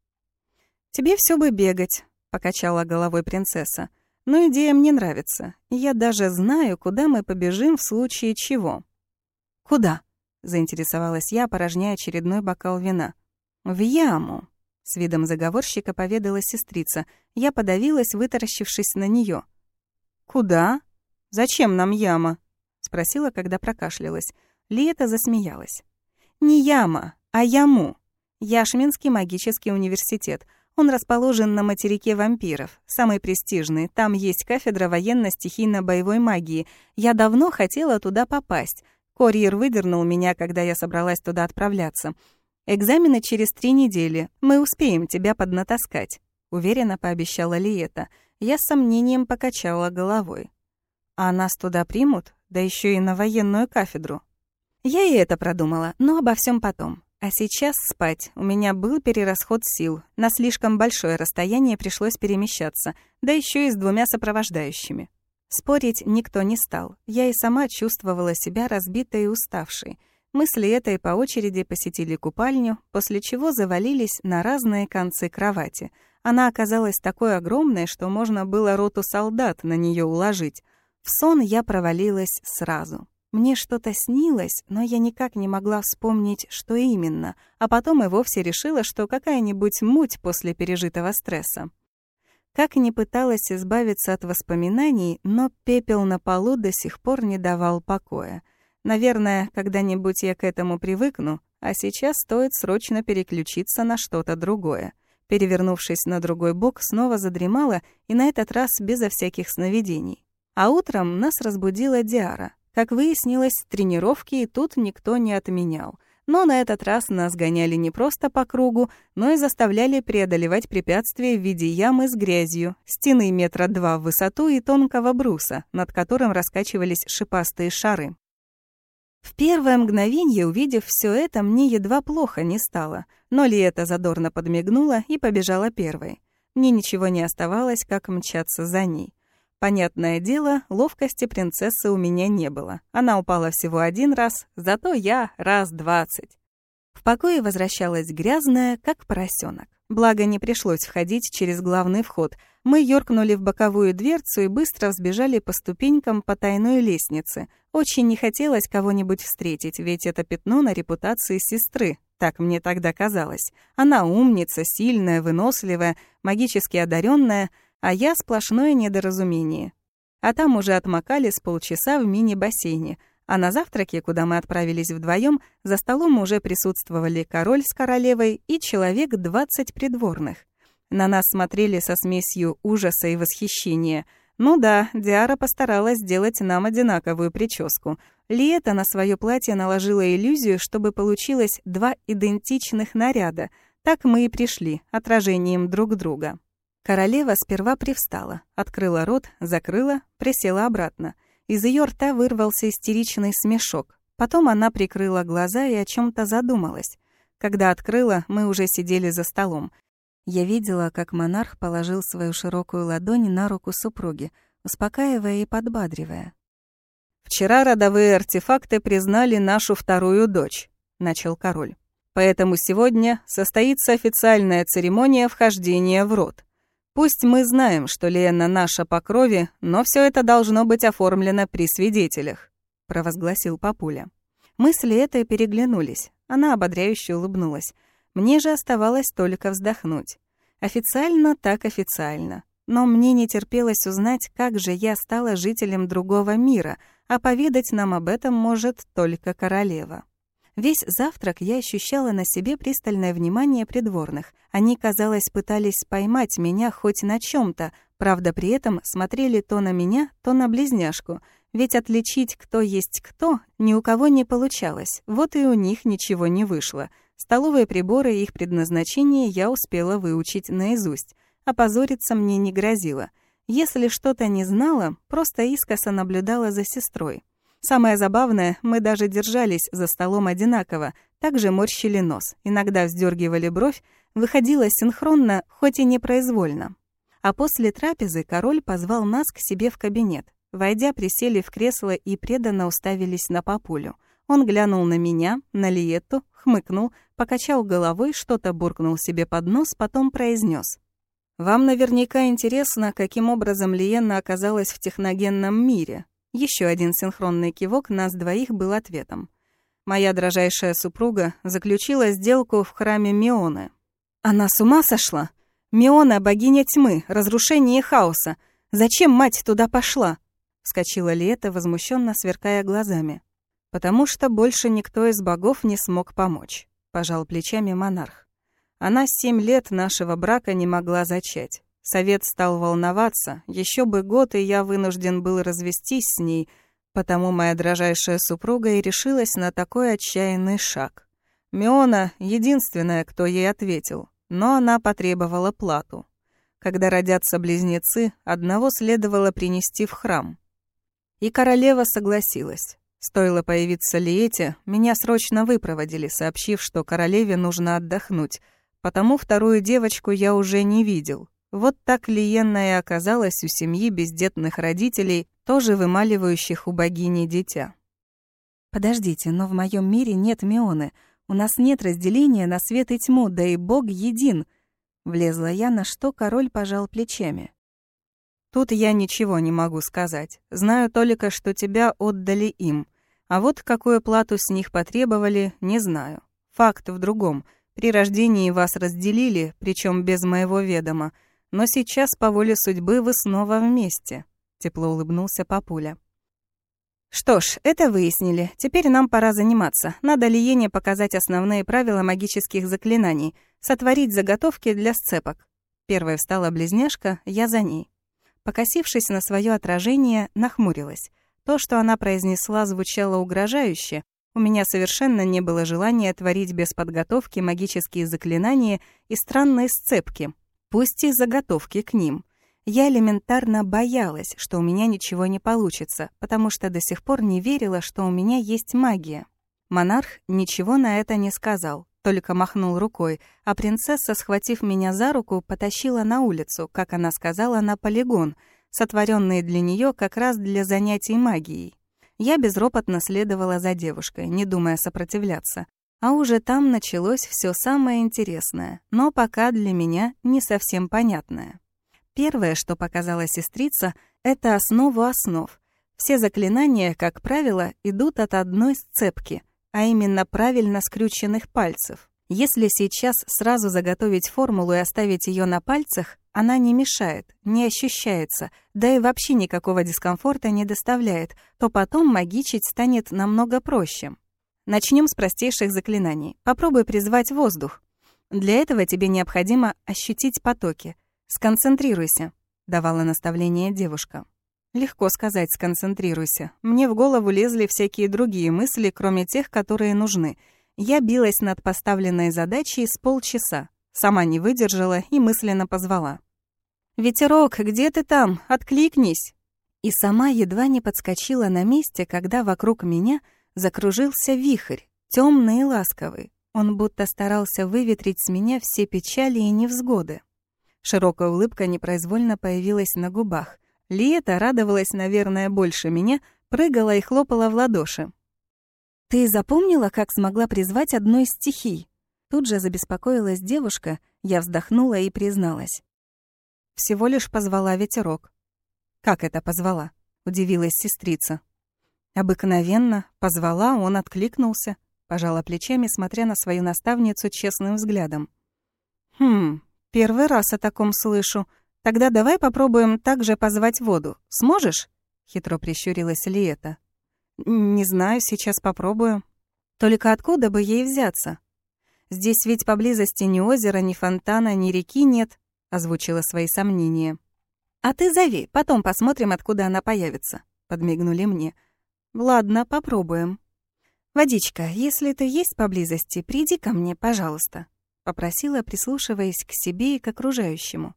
Speaker 1: Тебе все бы бегать, покачала головой принцесса. Но идея мне нравится. Я даже знаю, куда мы побежим в случае чего. Куда? заинтересовалась я, порожняя очередной бокал вина. «В яму», — с видом заговорщика поведала сестрица. Я подавилась, вытаращившись на нее. «Куда? Зачем нам яма?» — спросила, когда прокашлялась. Лиета засмеялась. «Не яма, а яму. Яшминский магический университет. Он расположен на материке вампиров, самый престижный. Там есть кафедра военно-стихийно-боевой магии. Я давно хотела туда попасть. Курьер выдернул меня, когда я собралась туда отправляться. Экзамены через три недели. Мы успеем тебя поднатаскать», — уверенно пообещала Лиета. Я с сомнением покачала головой. «А нас туда примут? Да еще и на военную кафедру». Я и это продумала, но обо всем потом. А сейчас спать. У меня был перерасход сил. На слишком большое расстояние пришлось перемещаться, да еще и с двумя сопровождающими. Спорить никто не стал. Я и сама чувствовала себя разбитой и уставшей. Мысли этой по очереди посетили купальню, после чего завалились на разные концы кровати. Она оказалась такой огромной, что можно было роту солдат на нее уложить. В сон я провалилась сразу. Мне что-то снилось, но я никак не могла вспомнить, что именно, а потом и вовсе решила, что какая-нибудь муть после пережитого стресса. Как ни пыталась избавиться от воспоминаний, но пепел на полу до сих пор не давал покоя. Наверное, когда-нибудь я к этому привыкну, а сейчас стоит срочно переключиться на что-то другое. Перевернувшись на другой бок, снова задремала, и на этот раз безо всяких сновидений. А утром нас разбудила Диара — как выяснилось, тренировки и тут никто не отменял. Но на этот раз нас гоняли не просто по кругу, но и заставляли преодолевать препятствия в виде ямы с грязью, стены метра два в высоту и тонкого бруса, над которым раскачивались шипастые шары. В первое мгновение, увидев все это, мне едва плохо не стало, но Лиэта задорно подмигнула и побежала первой. Мне ничего не оставалось, как мчаться за ней. Понятное дело, ловкости принцессы у меня не было. Она упала всего один раз, зато я раз двадцать. В покое возвращалась грязная, как поросенок. Благо, не пришлось входить через главный вход. Мы юркнули в боковую дверцу и быстро сбежали по ступенькам по тайной лестнице. Очень не хотелось кого-нибудь встретить, ведь это пятно на репутации сестры. Так мне тогда казалось. Она умница, сильная, выносливая, магически одаренная — а я сплошное недоразумение. А там уже отмокали с полчаса в мини-бассейне, а на завтраке, куда мы отправились вдвоем, за столом уже присутствовали король с королевой и человек 20 придворных. На нас смотрели со смесью ужаса и восхищения. Ну да, Диара постаралась сделать нам одинаковую прическу. Лиэта на свое платье наложила иллюзию, чтобы получилось два идентичных наряда. Так мы и пришли, отражением друг друга. Королева сперва привстала, открыла рот, закрыла, присела обратно. Из ее рта вырвался истеричный смешок. Потом она прикрыла глаза и о чем то задумалась. Когда открыла, мы уже сидели за столом. Я видела, как монарх положил свою широкую ладонь на руку супруги, успокаивая и подбадривая.
Speaker 2: «Вчера родовые артефакты признали нашу вторую дочь», — начал король. «Поэтому сегодня состоится официальная церемония вхождения в род. Пусть мы знаем, что Лена наша по крови, но все это должно быть оформлено при свидетелях», — провозгласил папуля.
Speaker 1: Мысли этой переглянулись. Она ободряюще улыбнулась. Мне же оставалось только вздохнуть. Официально так официально. Но мне не терпелось узнать, как же я стала жителем другого мира, а поведать нам об этом может только королева. Весь завтрак я ощущала на себе пристальное внимание придворных. Они, казалось, пытались поймать меня хоть на чем то правда, при этом смотрели то на меня, то на близняшку. Ведь отличить, кто есть кто, ни у кого не получалось. Вот и у них ничего не вышло. Столовые приборы и их предназначение я успела выучить наизусть. Опозориться мне не грозило. Если что-то не знала, просто искоса наблюдала за сестрой. Самое забавное, мы даже держались за столом одинаково, также морщили нос, иногда вздергивали бровь, выходило синхронно, хоть и непроизвольно. А после трапезы король позвал нас к себе в кабинет. Войдя, присели в кресло и преданно уставились на папулю. Он глянул на меня, на Лиетту, хмыкнул, покачал головой, что-то буркнул себе под нос, потом произнес: «Вам наверняка интересно, каким образом Лиенна оказалась в техногенном мире. Еще один синхронный кивок нас двоих был ответом. Моя дрожайшая супруга заключила сделку в храме Мионы. Она с ума сошла? Миона — богиня тьмы, разрушения и хаоса. Зачем мать туда пошла? Вскочила Лета, возмущенно сверкая глазами. «Потому что больше никто из богов не смог помочь», — пожал плечами монарх. «Она семь лет нашего брака не могла зачать. Совет стал волноваться. Еще бы год, и я вынужден был развестись с ней, потому моя дрожайшая супруга и решилась на такой отчаянный шаг. Миона — единственная, кто ей ответил, но она потребовала плату. Когда родятся близнецы, одного следовало принести в храм. И королева согласилась. Стоило появиться Лиете, меня срочно выпроводили, сообщив, что королеве нужно отдохнуть, потому вторую девочку я уже не видел. Вот так Лиенна и оказалась у семьи бездетных родителей, тоже вымаливающих у богини дитя.
Speaker 2: «Подождите, но в моем мире нет Мионы. У нас нет разделения на свет и тьму, да и Бог един», — влезла я, на что король пожал плечами.
Speaker 1: «Тут я ничего не могу сказать. Знаю только, что тебя отдали им. А вот какую плату с них потребовали, не знаю. Факт в другом. При рождении вас разделили, причем без моего ведома. Но сейчас, по воле судьбы, вы снова вместе», — тепло улыбнулся папуля. «Что ж, это выяснили. Теперь нам пора заниматься. Надо Лиене показать основные правила магических заклинаний, сотворить заготовки для сцепок». Первая встала близняшка, я за ней. Покосившись на свое отражение, нахмурилась. То, что она произнесла, звучало угрожающе. У меня совершенно не было желания творить без подготовки магические заклинания и странные сцепки, пусть и заготовки к ним. Я элементарно боялась, что у меня ничего не получится, потому что до сих пор не верила, что у меня есть магия. Монарх ничего на это не сказал, только махнул рукой, а принцесса, схватив меня за руку, потащила на улицу, как она сказала, на полигон — сотворенные для нее как раз для занятий магией. Я безропотно следовала за девушкой, не думая сопротивляться. А уже там началось все самое интересное, но пока для меня не совсем понятное. Первое, что показала сестрица, это основу основ. Все заклинания, как правило, идут от одной сцепки, а именно правильно скрюченных пальцев. Если сейчас сразу заготовить формулу и оставить ее на пальцах, она не мешает, не ощущается, да и вообще никакого дискомфорта не доставляет, то потом магичить станет намного проще. Начнем с простейших заклинаний. Попробуй призвать воздух. Для этого тебе необходимо ощутить потоки. Сконцентрируйся, давала наставление девушка. Легко сказать «сконцентрируйся». Мне в голову лезли всякие другие мысли, кроме тех, которые нужны. Я билась над поставленной задачей с полчаса. Сама не выдержала и мысленно позвала. «Ветерок, где ты там? Откликнись!» И сама едва не подскочила на месте, когда вокруг меня закружился вихрь, темный и ласковый. Он будто старался выветрить с меня все печали и невзгоды. Широкая улыбка непроизвольно появилась на губах. Лиета радовалась, наверное, больше меня, прыгала и хлопала в ладоши. «Ты запомнила, как смогла призвать одну из стихий?» Тут же забеспокоилась девушка, я вздохнула и призналась. Всего лишь позвала ветерок. «Как это позвала?» — удивилась сестрица. Обыкновенно позвала, он откликнулся, пожала плечами, смотря на свою наставницу честным взглядом. «Хм, первый раз о таком слышу. Тогда давай попробуем также позвать воду. Сможешь?» — хитро прищурилась Лиета. «Не знаю, сейчас попробую. Только откуда бы ей взяться? Здесь ведь поблизости ни озера, ни фонтана, ни реки нет», — озвучила свои сомнения. «А ты зови, потом посмотрим, откуда она появится», — подмигнули мне. «Ладно, попробуем». «Водичка, если ты есть поблизости, приди ко мне, пожалуйста», — попросила, прислушиваясь к себе и к окружающему.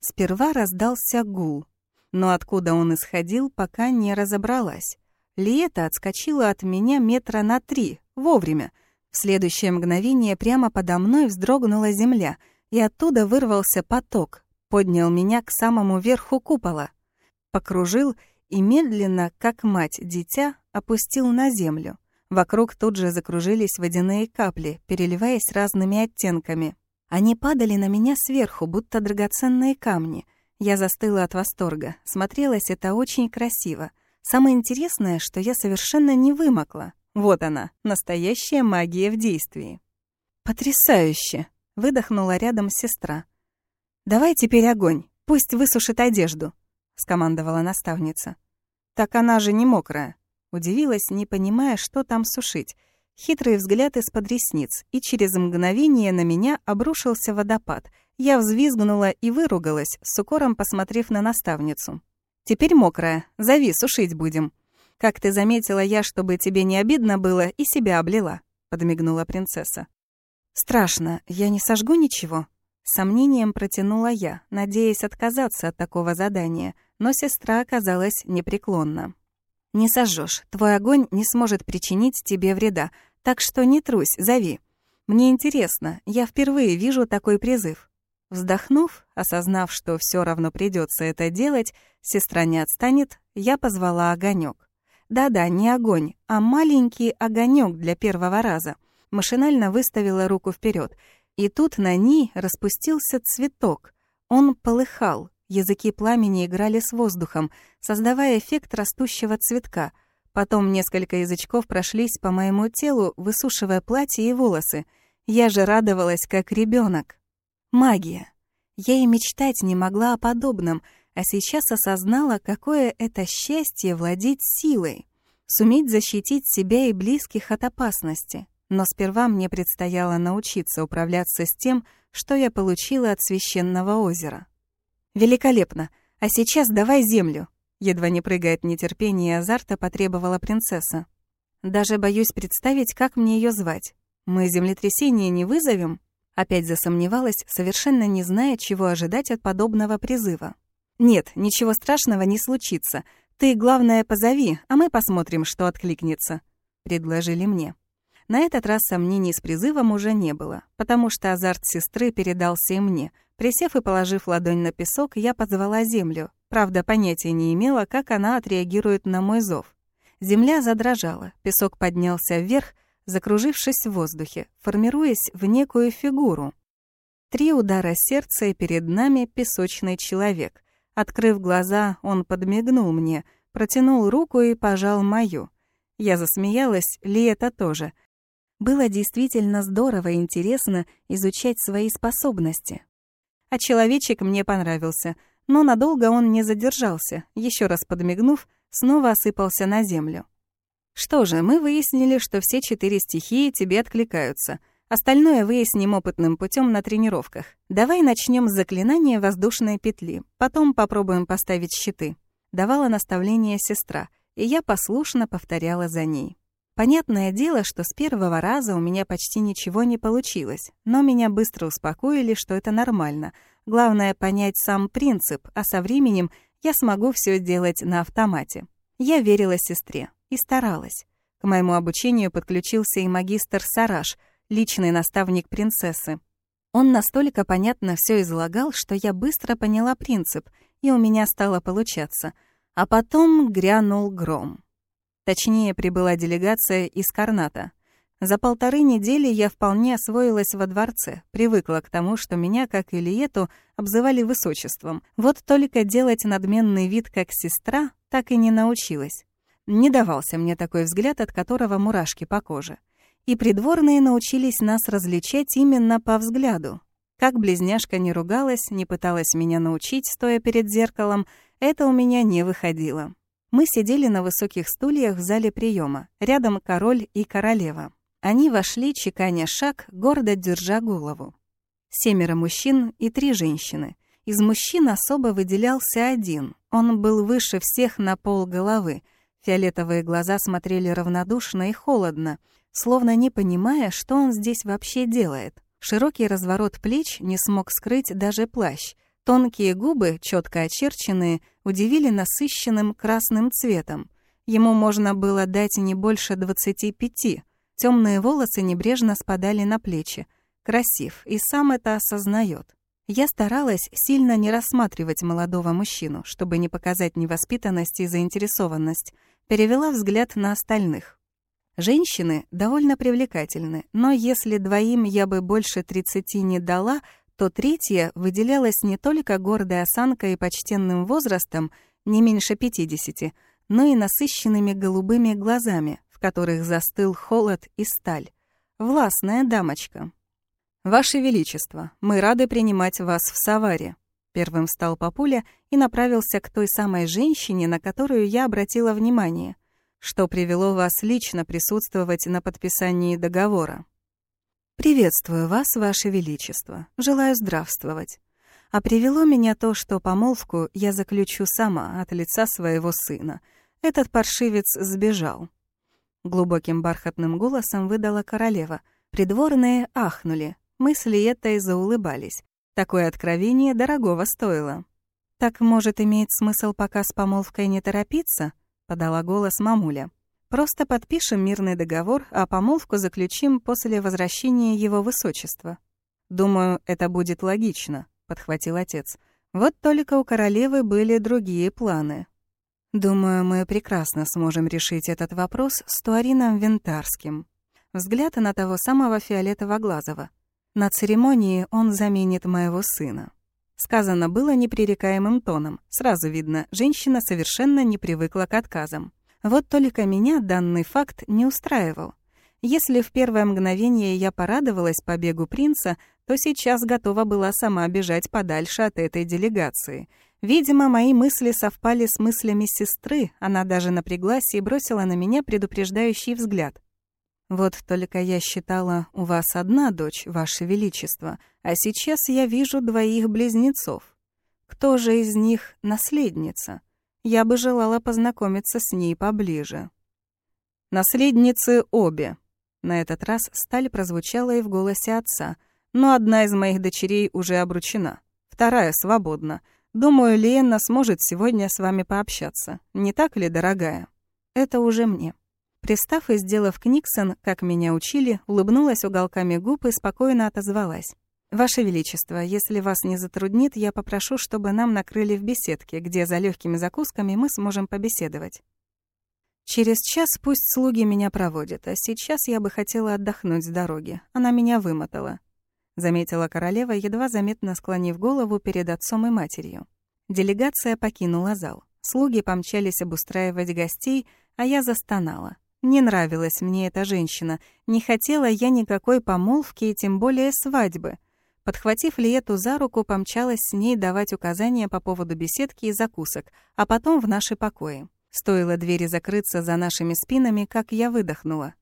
Speaker 1: Сперва раздался гул, но откуда он исходил, пока не разобралась. Лиета отскочила от меня метра на три, вовремя — в следующее мгновение прямо подо мной вздрогнула земля, и оттуда вырвался поток, поднял меня к самому верху купола, покружил и медленно, как мать дитя, опустил на землю. Вокруг тут же закружились водяные капли, переливаясь разными оттенками. Они падали на меня сверху, будто драгоценные камни. Я застыла от восторга. Смотрелось это очень красиво. Самое интересное, что я совершенно не вымокла. Вот она, настоящая магия в действии. «Потрясающе!» — выдохнула рядом сестра. «Давай теперь огонь, пусть высушит одежду», — скомандовала наставница. «Так она же не мокрая», — удивилась, не понимая, что там сушить. Хитрый взгляд из-под ресниц, и через мгновение на меня обрушился водопад. Я взвизгнула и выругалась, с укором посмотрев на наставницу. «Теперь мокрая, зови, сушить будем», «Как ты заметила я, чтобы тебе не обидно было, и себя облила», — подмигнула принцесса. «Страшно, я не сожгу ничего?» сомнением протянула я, надеясь отказаться от такого задания, но сестра оказалась непреклонна. «Не сожжешь, твой огонь не сможет причинить тебе вреда, так что не трусь, зови. Мне интересно, я впервые вижу такой призыв». Вздохнув, осознав, что все равно придется это делать, сестра не отстанет, я позвала огонек. Да-да, не огонь, а маленький огонек для первого раза. Машинально выставила руку вперед, и тут на ней распустился цветок. Он полыхал, языки пламени играли с воздухом, создавая эффект растущего цветка. Потом несколько язычков прошлись по моему телу, высушивая платье и волосы. Я же радовалась, как ребенок. Магия. Я и мечтать не могла о подобном, а сейчас осознала, какое это счастье владеть силой, суметь защитить себя и близких от опасности. Но сперва мне предстояло научиться управляться с тем, что я получила от священного озера. «Великолепно! А сейчас давай землю!» Едва не прыгая от нетерпения и азарта, потребовала принцесса. «Даже боюсь представить, как мне ее звать. Мы землетрясение не вызовем?» Опять засомневалась, совершенно не зная, чего ожидать от подобного призыва. «Нет, ничего страшного не случится. Ты, главное, позови, а мы посмотрим, что откликнется», — предложили мне. На этот раз сомнений с призывом уже не было, потому что азарт сестры передался и мне. Присев и положив ладонь на песок, я позвала землю. Правда, понятия не имела, как она отреагирует на мой зов. Земля задрожала, песок поднялся вверх, закружившись в воздухе, формируясь в некую фигуру. Три удара сердца, и перед нами песочный человек. Открыв глаза, он подмигнул мне, протянул руку и пожал мою. Я засмеялась, ли это тоже. Было действительно здорово и интересно изучать свои способности. А человечек мне понравился, но надолго он не задержался, еще раз подмигнув, снова осыпался на землю. Что же, мы выяснили, что все четыре стихии тебе откликаются. Остальное выясним опытным путем на тренировках. Давай начнем с заклинания воздушной петли, потом попробуем поставить щиты. Давала наставление сестра, и я послушно повторяла за ней. Понятное дело, что с первого раза у меня почти ничего не получилось, но меня быстро успокоили, что это нормально. Главное — понять сам принцип, а со временем я смогу все делать на автомате. Я верила сестре и старалась. К моему обучению подключился и магистр Сараш, личный наставник принцессы. Он настолько понятно все излагал, что я быстро поняла принцип, и у меня стало получаться. А потом грянул гром. Точнее, прибыла делегация из Карната. За полторы недели я вполне освоилась во дворце, привыкла к тому, что меня, как и Лиету, обзывали высочеством. Вот только делать надменный вид как сестра так и не научилась. Не давался мне такой взгляд, от которого мурашки по коже. И придворные научились нас различать именно по взгляду. Как близняшка не ругалась, не пыталась меня научить, стоя перед зеркалом, это у меня не выходило. Мы сидели на высоких стульях в зале приема, рядом король и королева. Они вошли, чеканя шаг, гордо держа голову. Семеро мужчин и три женщины. Из мужчин особо выделялся один. Он был выше всех на пол головы — Фиолетовые глаза смотрели равнодушно и холодно, словно не понимая, что он здесь вообще делает. Широкий разворот плеч не смог скрыть даже плащ. Тонкие губы, четко очерченные, удивили насыщенным красным цветом. Ему можно было дать не больше двадцати пяти. Темные волосы небрежно спадали на плечи. Красив, и сам это осознает. Я старалась сильно не рассматривать молодого мужчину, чтобы не показать невоспитанность и заинтересованность перевела взгляд на остальных. Женщины довольно привлекательны, но если двоим я бы больше 30 не дала, то третья выделялась не только гордой осанкой и почтенным возрастом, не меньше 50, но и насыщенными голубыми глазами, в которых застыл холод и сталь. Властная дамочка. «Ваше Величество, мы рады принимать вас в Саваре», Первым встал Папуля и направился к той самой женщине, на которую я обратила внимание. Что привело вас лично присутствовать на подписании договора? «Приветствую вас, Ваше Величество. Желаю здравствовать. А привело меня то, что помолвку я заключу сама от лица своего сына. Этот паршивец сбежал». Глубоким бархатным голосом выдала королева. Придворные ахнули. Мысли этой заулыбались. Такое откровение дорогого стоило. «Так, может, имеет смысл пока с помолвкой не торопиться?» — подала голос мамуля. «Просто подпишем мирный договор, а помолвку заключим после возвращения его высочества». «Думаю, это будет логично», — подхватил отец. «Вот только у королевы были другие планы. Думаю, мы прекрасно сможем решить этот вопрос с Туарином Винтарским». Взгляд на того самого фиолетово-глазого. На церемонии он заменит моего сына. Сказано было непререкаемым тоном. Сразу видно, женщина совершенно не привыкла к отказам. Вот только меня данный факт не устраивал. Если в первое мгновение я порадовалась побегу принца, то сейчас готова была сама бежать подальше от этой делегации. Видимо, мои мысли совпали с мыслями сестры, она даже напряглась и бросила на меня предупреждающий взгляд. «Вот только я считала, у вас одна дочь, ваше величество, а сейчас я вижу двоих близнецов. Кто же из них наследница? Я бы желала познакомиться с ней поближе». «Наследницы обе», на этот раз сталь прозвучала и в голосе отца. «Но одна из моих дочерей уже обручена. Вторая свободна. Думаю, Лиенна сможет сегодня с вами пообщаться. Не так ли, дорогая?» «Это уже мне». Пристав и сделав книксон, как меня учили, улыбнулась уголками губ и спокойно отозвалась. «Ваше Величество, если вас не затруднит, я попрошу, чтобы нам накрыли в беседке, где за легкими закусками мы сможем побеседовать». Через час пусть слуги меня проводят, а сейчас я бы хотела отдохнуть с дороги. Она меня вымотала. Заметила королева, едва заметно склонив голову перед отцом и матерью. Делегация покинула зал. Слуги помчались обустраивать гостей, а я застонала. Не нравилась мне эта женщина. Не хотела я никакой помолвки и тем более свадьбы. Подхватив Лиету за руку, помчалась с ней давать указания по поводу беседки и закусок, а потом в наши покои. Стоило двери закрыться за нашими спинами, как я выдохнула.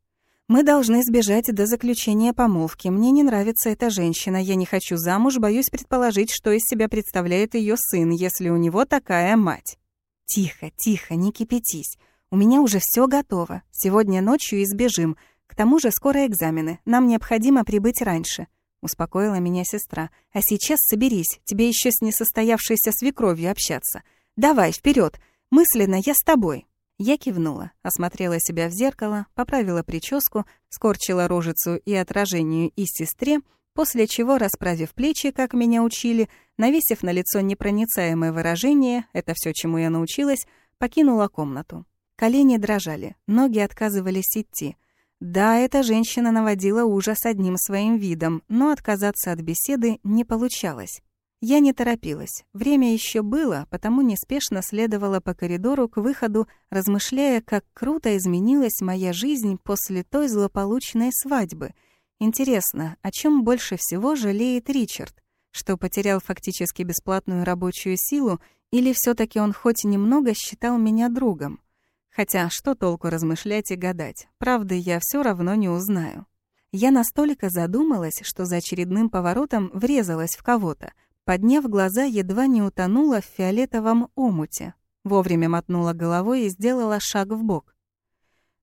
Speaker 1: «Мы должны сбежать до заключения помолвки. Мне не нравится эта женщина. Я не хочу замуж, боюсь предположить, что из себя представляет ее сын, если у него такая мать». «Тихо, тихо, не кипятись. У меня уже все готово. Сегодня ночью избежим. К тому же скоро экзамены. Нам необходимо прибыть раньше», — успокоила меня сестра. «А сейчас соберись. Тебе еще с несостоявшейся свекровью общаться. Давай, вперед. Мысленно я с тобой». Я кивнула, осмотрела себя в зеркало, поправила прическу, скорчила рожицу и отражению и сестре, после чего, расправив плечи, как меня учили, навесив на лицо непроницаемое выражение, это все, чему я научилась, покинула комнату. Колени дрожали, ноги отказывались идти. Да, эта женщина наводила ужас одним своим видом, но отказаться от беседы не получалось. Я не торопилась. Время еще было, потому неспешно следовала по коридору к выходу, размышляя, как круто изменилась моя жизнь после той злополучной свадьбы. Интересно, о чем больше всего жалеет Ричард? Что потерял фактически бесплатную рабочую силу, или все таки он хоть немного считал меня другом? Хотя что толку размышлять и гадать? Правды я все равно не узнаю. Я настолько задумалась, что за очередным поворотом врезалась в кого-то — Подняв глаза, едва не утонула в фиолетовом омуте. Вовремя мотнула головой и сделала шаг в бок.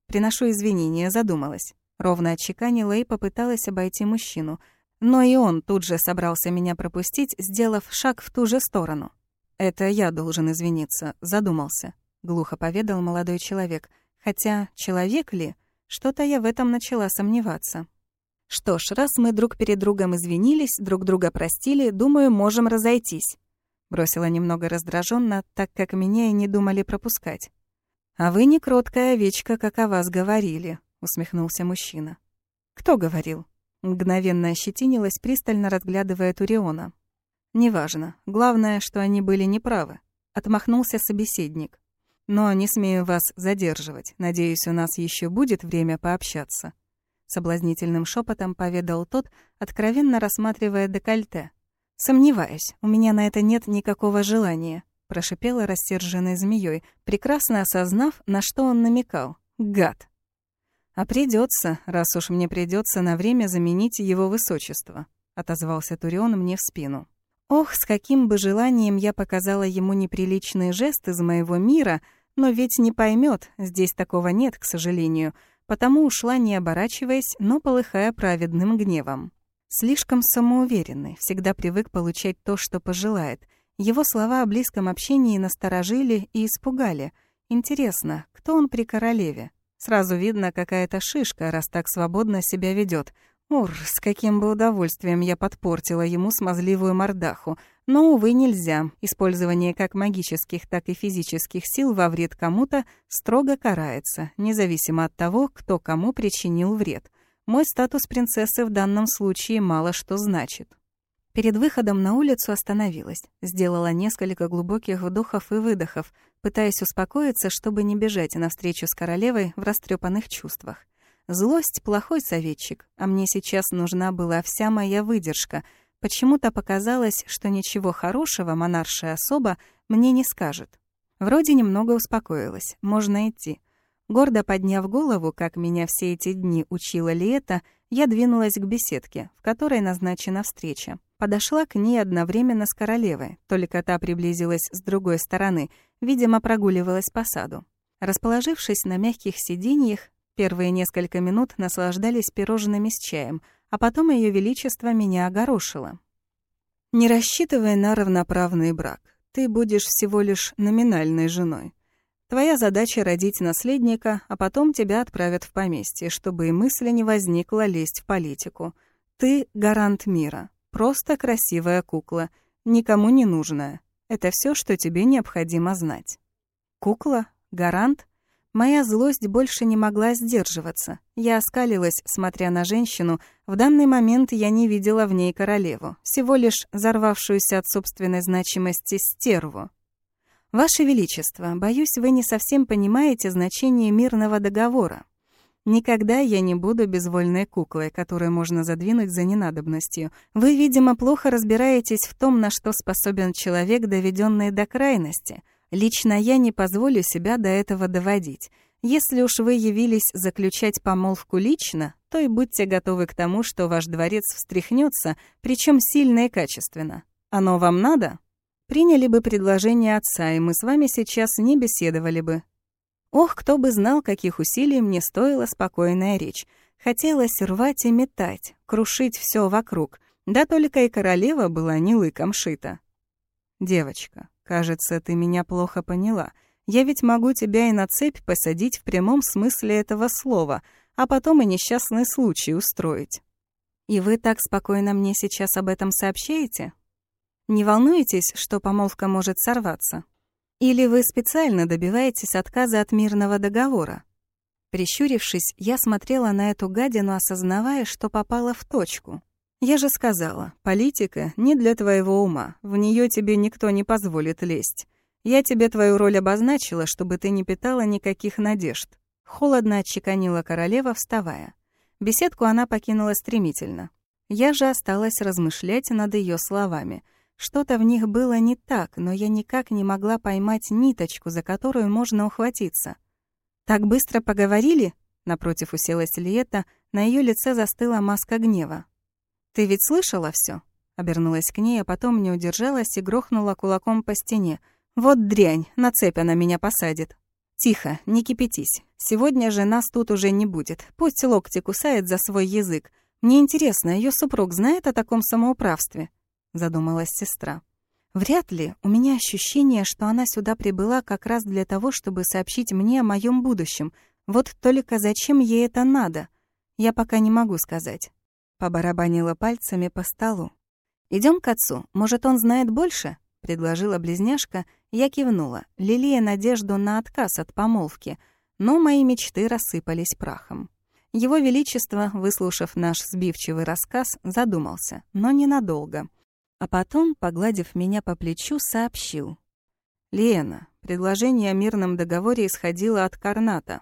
Speaker 1: Приношу извинения, задумалась. Ровно отчеканила и попыталась обойти мужчину. Но и он тут же собрался меня пропустить, сделав шаг в ту же сторону. «Это я должен извиниться», задумался. Глухо поведал молодой человек. Хотя, человек ли? Что-то я в этом начала сомневаться. Что ж, раз мы друг перед другом извинились, друг друга простили, думаю, можем разойтись. Бросила немного раздраженно, так как меня и не думали пропускать. «А вы не кроткая овечка, как о вас говорили», — усмехнулся мужчина. «Кто говорил?» Мгновенно ощетинилась, пристально разглядывая Туриона. «Неважно. Главное, что они были неправы», — отмахнулся собеседник. «Но не смею вас задерживать. Надеюсь, у нас еще будет время пообщаться» соблазнительным шепотом поведал тот, откровенно рассматривая декольте. «Сомневаюсь, у меня на это нет никакого желания», прошипела рассерженной змеей, прекрасно осознав, на что он намекал. «Гад!» «А придется, раз уж мне придется на время заменить его высочество», отозвался Турион мне в спину. Ох, с каким бы желанием я показала ему неприличный жест из моего мира, но ведь не поймет, здесь такого нет, к сожалению — потому ушла, не оборачиваясь, но полыхая праведным гневом. Слишком самоуверенный, всегда привык получать то, что пожелает. Его слова о близком общении насторожили и испугали. Интересно, кто он при королеве? Сразу видно, какая-то шишка, раз так свободно себя ведет. Ур, с каким бы удовольствием я подпортила ему смазливую мордаху, Но, увы, нельзя. Использование как магических, так и физических сил во вред кому-то строго карается, независимо от того, кто кому причинил вред. Мой статус принцессы в данном случае мало что значит. Перед выходом на улицу остановилась, сделала несколько глубоких вдохов и выдохов, пытаясь успокоиться, чтобы не бежать навстречу с королевой в растрепанных чувствах. Злость — плохой советчик, а мне сейчас нужна была вся моя выдержка. Почему-то показалось, что ничего хорошего монаршая особа мне не скажет. Вроде немного успокоилась, можно идти. Гордо подняв голову, как меня все эти дни учила Лиэта, я двинулась к беседке, в которой назначена встреча. Подошла к ней одновременно с королевой, только та приблизилась с другой стороны, видимо, прогуливалась по саду. Расположившись на мягких сиденьях, Первые несколько минут наслаждались пирожными с чаем, а потом Ее Величество меня огорошило. «Не рассчитывай на равноправный брак. Ты будешь всего лишь номинальной женой. Твоя задача — родить наследника, а потом тебя отправят в поместье, чтобы и мысли не возникло лезть в политику. Ты — гарант мира. Просто красивая кукла, никому не нужная. Это все, что тебе необходимо знать». «Кукла? Гарант?» Моя злость больше не могла сдерживаться. Я оскалилась, смотря на женщину. В данный момент я не видела в ней королеву, всего лишь взорвавшуюся от собственной значимости стерву. «Ваше Величество, боюсь, вы не совсем понимаете значение мирного договора. Никогда я не буду безвольной куклой, которую можно задвинуть за ненадобностью. Вы, видимо, плохо разбираетесь в том, на что способен человек, доведенный до крайности. Лично я не позволю себя до этого доводить. Если уж вы явились заключать помолвку лично, то и будьте готовы к тому, что ваш дворец встряхнется, причем сильно и качественно. Оно вам надо? Приняли бы предложение отца, и мы с вами сейчас не беседовали бы. Ох, кто бы знал, каких усилий мне стоила спокойная речь. Хотелось рвать и метать, крушить все вокруг. Да только и королева была не лыком шита. Девочка, «Кажется, ты меня плохо поняла. Я ведь могу тебя и на цепь посадить в прямом смысле этого слова, а потом и несчастный случай устроить». «И вы так спокойно мне сейчас об этом сообщаете? Не волнуетесь, что помолвка может сорваться? Или вы специально добиваетесь отказа от мирного договора?» Прищурившись, я смотрела на эту гадину, осознавая, что попала в точку. Я же сказала, политика не для твоего ума, в нее тебе никто не позволит лезть. Я тебе твою роль обозначила, чтобы ты не питала никаких надежд. Холодно отчеканила королева, вставая. Беседку она покинула стремительно. Я же осталась размышлять над ее словами. Что-то в них было не так, но я никак не могла поймать ниточку, за которую можно ухватиться. «Так быстро поговорили?» Напротив уселась Лиета, на ее лице застыла маска гнева. «Ты ведь слышала все? Обернулась к ней, а потом не удержалась и грохнула кулаком по стене. «Вот дрянь, на цепь она меня посадит». «Тихо, не кипятись. Сегодня же нас тут уже не будет. Пусть локти кусает за свой язык. Мне интересно, ее супруг знает о таком самоуправстве?» Задумалась сестра. «Вряд ли. У меня ощущение, что она сюда прибыла как раз для того, чтобы сообщить мне о моем будущем. Вот только зачем ей это надо? Я пока не могу сказать. Побарабанила пальцами по столу. Идем к отцу, может, он знает больше?» — предложила близняшка. Я кивнула, лелея надежду на отказ от помолвки, но мои мечты рассыпались прахом. Его Величество, выслушав наш сбивчивый рассказ, задумался, но ненадолго. А потом, погладив меня по плечу, сообщил. «Лена, предложение о мирном договоре исходило от Карната.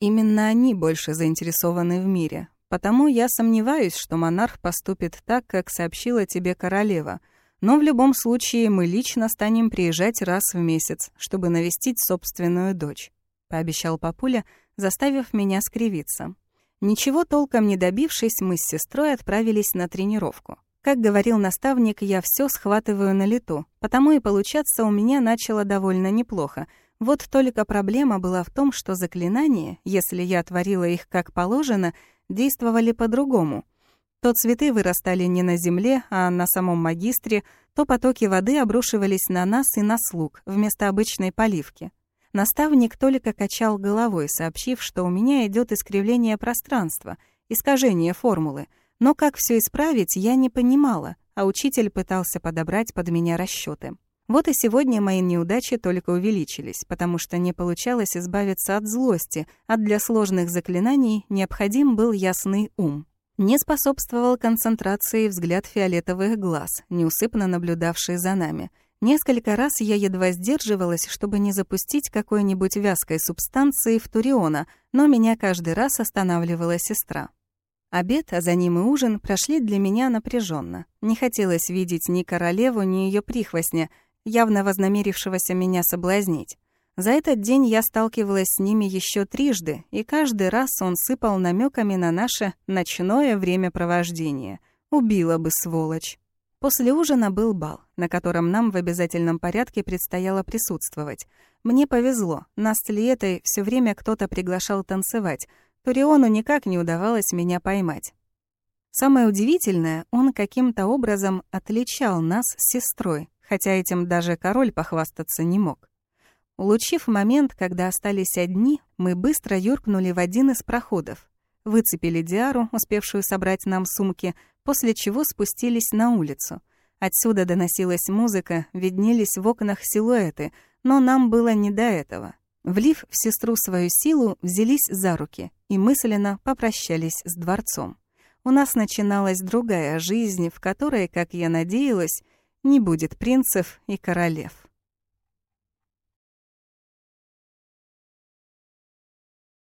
Speaker 1: Именно они больше заинтересованы в мире, Потому я сомневаюсь, что монарх поступит так, как сообщила тебе королева. Но в любом случае мы лично станем приезжать раз в месяц, чтобы навестить собственную дочь», — пообещал папуля, заставив меня скривиться. Ничего толком не добившись, мы с сестрой отправились на тренировку. Как говорил наставник, я все схватываю на лету, потому и получаться у меня начало довольно неплохо. Вот только проблема была в том, что заклинания, если я творила их как положено, действовали по-другому. То цветы вырастали не на земле, а на самом магистре, то потоки воды обрушивались на нас и на слуг, вместо обычной поливки. Наставник только качал головой, сообщив, что у меня идет искривление пространства, искажение формулы. Но как все исправить, я не понимала. а учитель пытался подобрать под меня расчеты. Вот и сегодня мои неудачи только увеличились, потому что не получалось избавиться от злости, а для сложных заклинаний необходим был ясный ум. Не способствовал концентрации взгляд фиолетовых глаз, неусыпно наблюдавший за нами. Несколько раз я едва сдерживалась, чтобы не запустить какой-нибудь вязкой субстанции в Туриона, но меня каждый раз останавливала сестра. Обед, а за ним и ужин прошли для меня напряженно. Не хотелось видеть ни королеву, ни ее прихвостня, явно вознамерившегося меня соблазнить. За этот день я сталкивалась с ними еще трижды, и каждый раз он сыпал намеками на наше ночное времяпровождение. Убила бы сволочь. После ужина был бал, на котором нам в обязательном порядке предстояло присутствовать. Мне повезло, нас с Лиетой все время кто-то приглашал танцевать. Туриону никак не удавалось меня поймать. Самое удивительное, он каким-то образом отличал нас с сестрой, хотя этим даже король похвастаться не мог. Улучив момент, когда остались одни, мы быстро юркнули в один из проходов, выцепили Диару, успевшую собрать нам сумки, после чего спустились на улицу. Отсюда доносилась музыка, виднелись в окнах силуэты, но нам было не до этого. Влив в сестру свою силу, взялись за руки и мысленно попрощались с дворцом. У нас начиналась другая жизнь, в которой, как я надеялась, не будет принцев и королев.